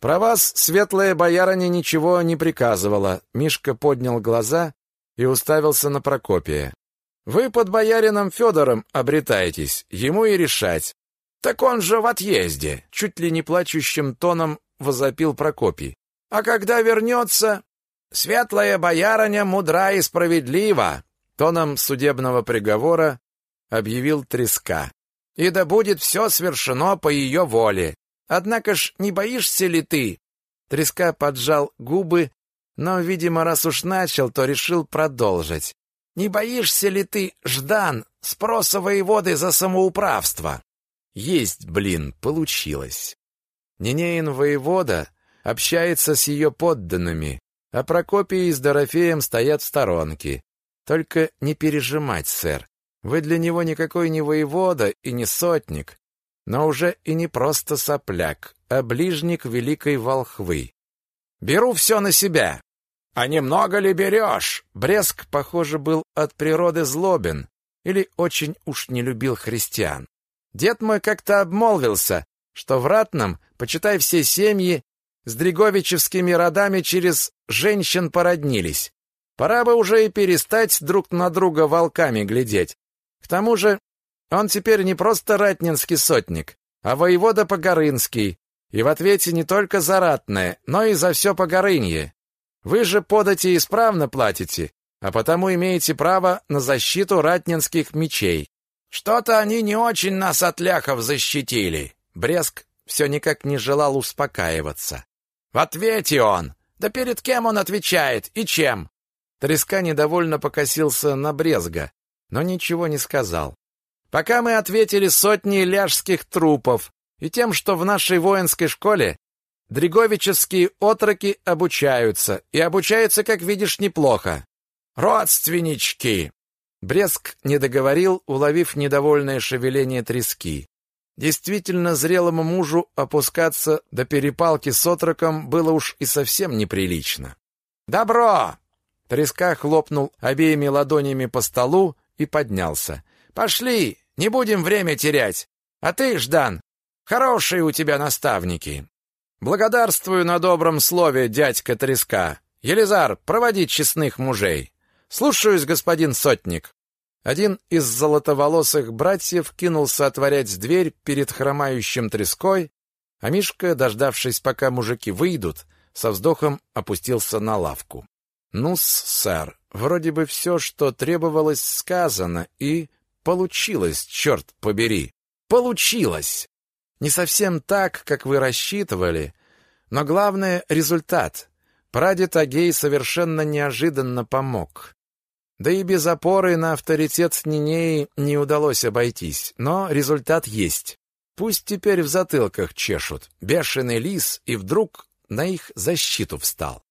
Про вас светлая боярыня ничего не приказывала. Мишка поднял глаза и уставился на Прокопия. Вы под боярином Федором обретаетесь, ему и решать. Так он же в отъезде, чуть ли не плачущим тоном возопил Прокопий. А когда вернется, светлая боярыня мудра и справедлива, тоном судебного приговора объявил Треска. И да будет все свершено по ее воле. Однако ж не боишься ли ты? Треска поджал губы, но, видимо, раз уж начал, то решил продолжить. не боишься ли ты, Ждан, спроса воеводы за самоуправство?» Есть, блин, получилось. Ненеин воевода общается с ее подданными, а Прокопий с Дорофеем стоят в сторонке. Только не пережимать, сэр. Вы для него никакой не воевода и не сотник, но уже и не просто сопляк, а ближник великой волхвы. Беру все на себя. А немного ли берешь? Бреск, похоже, был от природы злобен или очень уж не любил христиан. Дед мой как-то обмолвился, что в Ратном, почитай все семьи, с Дриговичевскими родами через женщин породнились. Пора бы уже и перестать друг на друга волками глядеть. К тому же он теперь не просто ратнинский сотник, а воевода Погорынский, и в ответе не только за ратное, но и за все Погорынье. Вы же подати исправно платите, а потому имеете право на защиту ратнинских мечей. Что-то они не очень нас от ляхов защитили. Бреск все никак не желал успокаиваться. В ответе он. Да перед кем он отвечает и чем? Треска недовольно покосился на Брезга, но ничего не сказал. Пока мы ответили сотней ляжских трупов и тем, что в нашей воинской школе дриговичевские отроки обучаются, и обучаются, как видишь, неплохо. Родственнички! Бреск не договорил, уловив недовольное шевеление трески. Действительно, зрелому мужу опускаться до перепалки с отроком было уж и совсем неприлично. «Добро!» Треска хлопнул обеими ладонями по столу и поднялся. «Пошли, не будем время терять. А ты, Ждан, хорошие у тебя наставники». «Благодарствую на добром слове, дядька Треска. Елизар, проводи честных мужей». «Слушаюсь, господин сотник». Один из золотоволосых братьев кинулся отворять дверь перед хромающим треской, а Мишка, дождавшись, пока мужики выйдут, со вздохом опустился на лавку. ну сэр, вроде бы все, что требовалось, сказано, и получилось, черт побери. Получилось! Не совсем так, как вы рассчитывали, но главное — результат. Прадед Агей совершенно неожиданно помог. Да и без опоры на авторитет Нинеи не удалось обойтись, но результат есть. Пусть теперь в затылках чешут. Бешеный лис и вдруг на их защиту встал.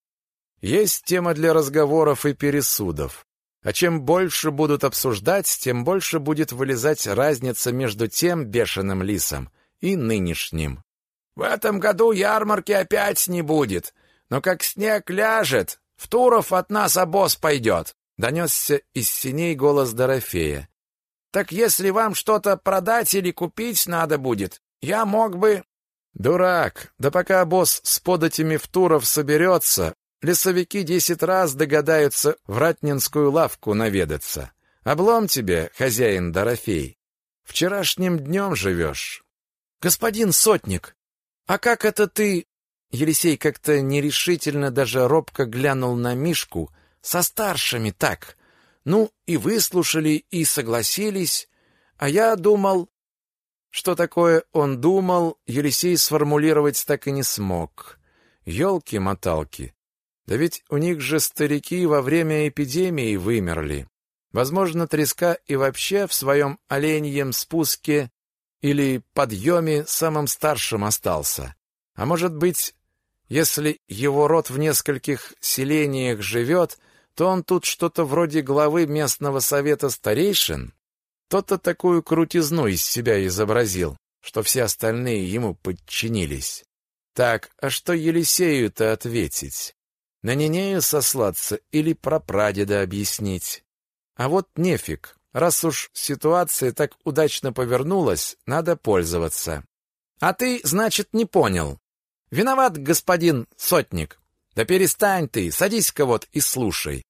Есть тема для разговоров и пересудов. А чем больше будут обсуждать, тем больше будет вылезать разница между тем бешеным лисом и нынешним. В этом году ярмарки опять не будет, но как снег ляжет, в Туров от нас обоз пойдет. Донесся из синей голос Дорофея. «Так если вам что-то продать или купить надо будет, я мог бы...» «Дурак! Да пока босс с податями в Туров соберется, лесовики десять раз догадаются в ратнинскую лавку наведаться. Облом тебе, хозяин Дорофей. Вчерашним днем живешь». «Господин Сотник, а как это ты...» Елисей как-то нерешительно, даже робко глянул на Мишку, со старшими так. Ну, и выслушали, и согласились. А я думал... Что такое он думал, Елисей сформулировать так и не смог. Ёлки-моталки. Да ведь у них же старики во время эпидемии вымерли. Возможно, треска и вообще в своем оленьем спуске или подъеме самым старшим остался. А может быть, если его род в нескольких селениях живет, то он тут что-то вроде главы местного совета старейшин. То-то такую крутизну из себя изобразил, что все остальные ему подчинились. Так, а что Елисею-то ответить? На Нинею сослаться или про прадеда объяснить? А вот нефиг. Раз уж ситуация так удачно повернулась, надо пользоваться. А ты, значит, не понял. Виноват, господин сотник. Да перестань ты, садись-ка вот и слушай.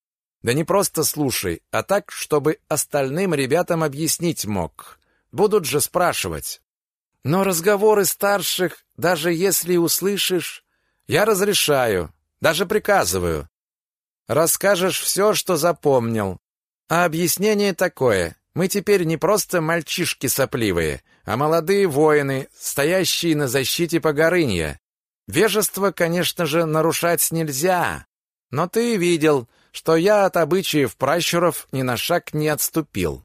Да не просто слушай, а так, чтобы остальным ребятам объяснить мог. Будут же спрашивать. Но разговоры старших, даже если услышишь, я разрешаю, даже приказываю. Расскажешь все, что запомнил. А объяснение такое. Мы теперь не просто мальчишки сопливые, а молодые воины, стоящие на защите Погорынья. Вежество, конечно же, нарушать нельзя. Но ты видел, что я от обычаев пращуров ни на шаг не отступил.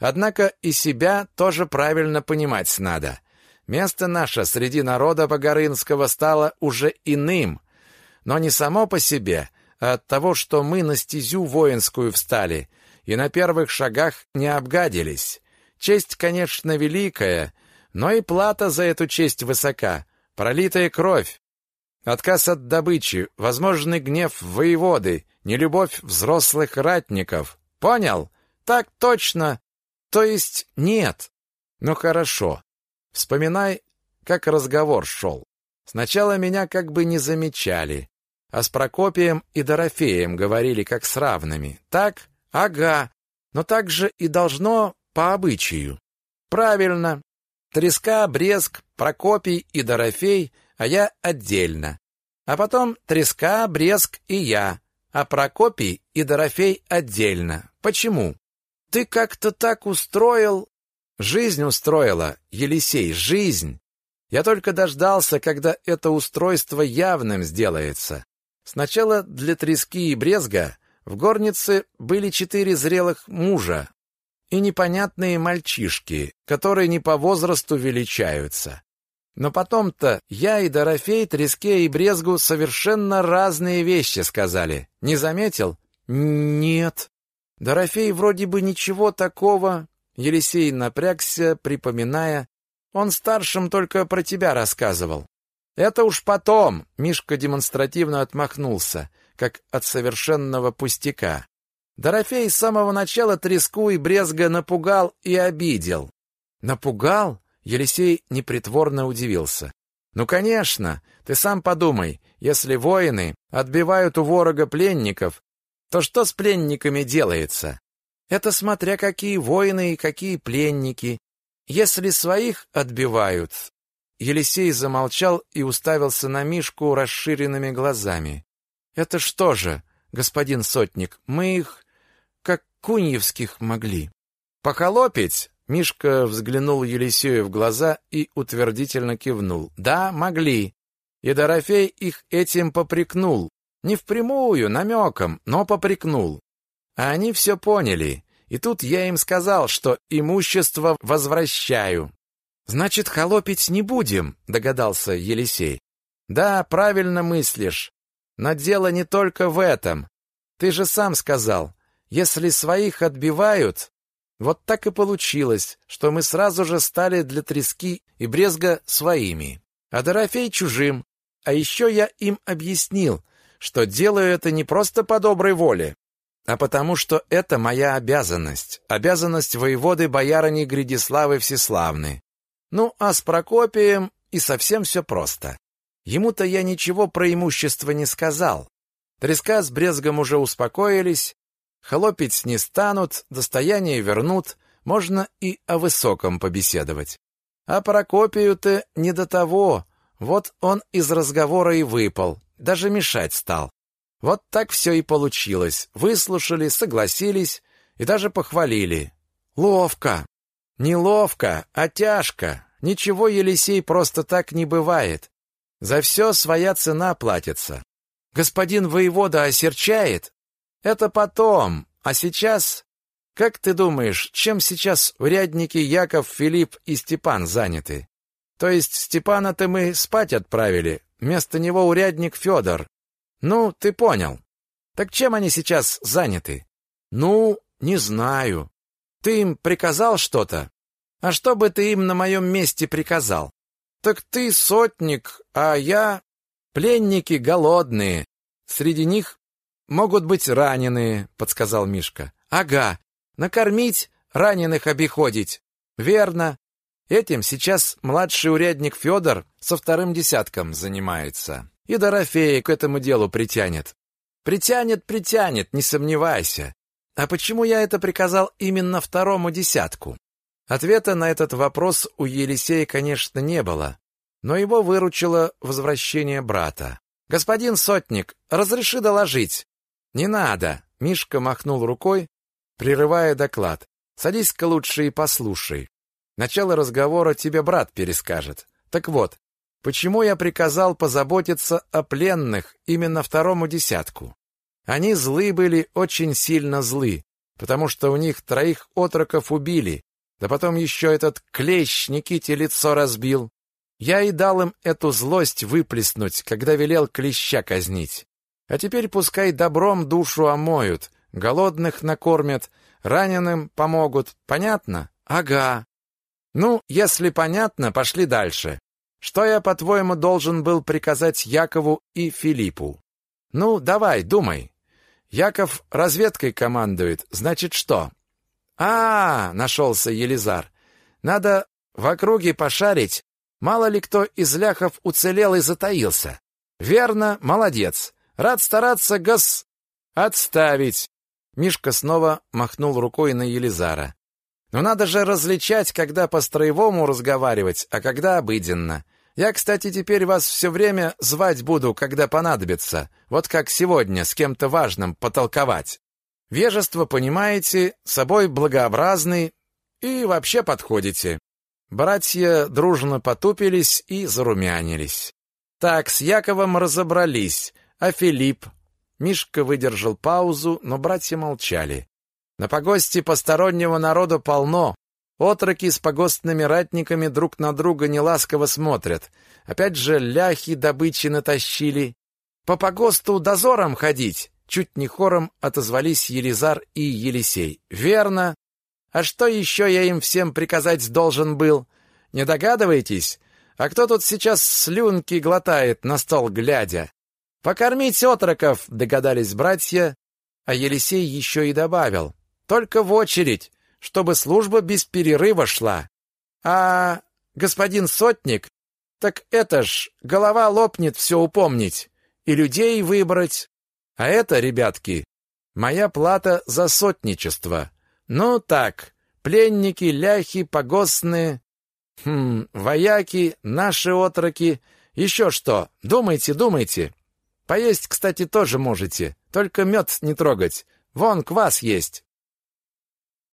Однако и себя тоже правильно понимать надо. Место наше среди народа Погорынского стало уже иным, но не само по себе, а от того, что мы на стезю воинскую встали и на первых шагах не обгадились. Честь, конечно, великая, но и плата за эту честь высока, пролитая кровь, отказ от добычи, возможный гнев воеводы, нелюбовь взрослых ратников. Понял? Так точно. То есть нет. Ну хорошо. Вспоминай, как разговор шел. Сначала меня как бы не замечали, а с Прокопием и Дорофеем говорили как с равными. Так? Ага. Но так же и должно по обычаю. Правильно. Треска, Бреск, Прокопий и Дорофей, а я отдельно. А потом Треска, Бреск и я, а Прокопий и Дорофей отдельно. Почему? Ты как-то так устроил, Жизнь устроила, Елисей, жизнь. Я только дождался, когда это устройство явным сделается. Сначала для трески и брезга в горнице были четыре зрелых мужа и непонятные мальчишки, которые не по возрасту величаются. Но потом-то я и Дорофей треске и брезгу совершенно разные вещи сказали. Не заметил? Нет. Дорофей вроде бы ничего такого Елисей напрягся, припоминая. Он старшим только про тебя рассказывал. Это уж потом, Мишка демонстративно отмахнулся, как от совершенного пустяка. Дорофей с самого начала треску и брезга напугал и обидел. Напугал? Елисей непритворно удивился. Ну, конечно, ты сам подумай, если воины отбивают у ворога пленников, то что с пленниками делается? Это смотря какие воины и какие пленники. Если своих отбивают... Елисей замолчал и уставился на Мишку расширенными глазами. Это что же, господин сотник, мы их, как куньевских, могли. Похолопить? Мишка взглянул Елисею в глаза и утвердительно кивнул. Да, могли. И Дорофей их этим попрекнул. Не впрямую, намеком, но попрекнул. А они все поняли. И тут я им сказал, что имущество возвращаю. Значит, холопить не будем, догадался Елисей. Да, правильно мыслишь. Но дело не только в этом. Ты же сам сказал, если своих отбивают, вот так и получилось, что мы сразу же стали для трески и брезга своими, а Дорофей чужим. А еще я им объяснил, что делаю это не просто по доброй воле, а потому что это моя обязанность, обязанность воеводы боярыни Гридиславы Всеславны. Ну, а с Прокопием и совсем все просто. Ему-то я ничего про имущество не сказал. Треска с Брезгом уже успокоились, холопить не станут, достояние вернут, можно и о высоком побеседовать. А Прокопию-то не до того, вот он из разговора и выпал, даже мешать стал. Вот так все и получилось. Выслушали, согласились и даже похвалили. Ловко. Не ловко, а тяжко. Ничего, Елисей, просто так не бывает. За все своя цена платится. Господин воевода осерчает? Это потом, а сейчас... Как ты думаешь, чем сейчас урядники Яков, Филипп и Степан заняты? То есть Степана-то мы спать отправили, вместо него урядник Федор. Ну, ты понял. Так чем они сейчас заняты? Ну, не знаю. Ты им приказал что-то? А что бы ты им на моем месте приказал? Так ты сотник, а я... Пленники голодные. Среди них могут быть раненые, подсказал Мишка. Ага, накормить, раненых обиходить. Верно. Этим сейчас младший урядник Федор со вторым десятком занимается. И Дорофея к этому делу притянет. Притянет, притянет, не сомневайся. А почему я это приказал именно второму десятку? Ответа на этот вопрос у Елисея, конечно, не было, но его выручило возвращение брата. «Господин Сотник, разреши доложить». «Не надо», — Мишка махнул рукой, прерывая доклад. «Садись-ка лучше и послушай. Начало разговора тебе брат перескажет. Так вот, Почему я приказал позаботиться о пленных именно второму десятку? Они злы были, очень сильно злы, потому что у них троих отроков убили, да потом еще этот клещ Никите лицо разбил. Я и дал им эту злость выплеснуть, когда велел клеща казнить. А теперь пускай добром душу омоют, голодных накормят, раненым помогут. Понятно? Ага. Ну, если понятно, пошли дальше. Что я, по-твоему, должен был приказать Якову и Филиппу? Ну, давай, думай. Яков разведкой командует, значит что? А, -а, -а нашелся Елизар. Надо в округе пошарить, мало ли кто из ляхов уцелел и затаился. Верно, молодец. Рад стараться, гос... Отставить. Мишка снова махнул рукой на Елизара. Но надо же различать, когда по-строевому разговаривать, а когда обыденно. Я, кстати, теперь вас все время звать буду, когда понадобится. Вот как сегодня с кем-то важным потолковать. Вежество, понимаете, собой благообразный и вообще подходите. Братья дружно потупились и зарумянились. Так, с Яковом разобрались, а Филипп? Мишка выдержал паузу, но братья молчали. На погосте постороннего народа полно. Отроки с погостными ратниками друг на друга неласково смотрят. Опять же ляхи добычи натащили. По погосту дозором ходить. Чуть не хором отозвались Елизар и Елисей. Верно. А что еще я им всем приказать должен был? Не догадываетесь? А кто тут сейчас слюнки глотает на стол глядя? Покормить отроков, догадались братья, а Елисей еще и добавил. Только в очередь, чтобы служба без перерыва шла. А господин сотник, так это ж голова лопнет все упомнить и людей выбрать. А это, ребятки, моя плата за сотничество. Ну так, пленники, ляхи, погостные, хм, вояки, наши отроки, еще что, думайте, думайте. Поесть, кстати, тоже можете, только мед не трогать. Вон, квас есть.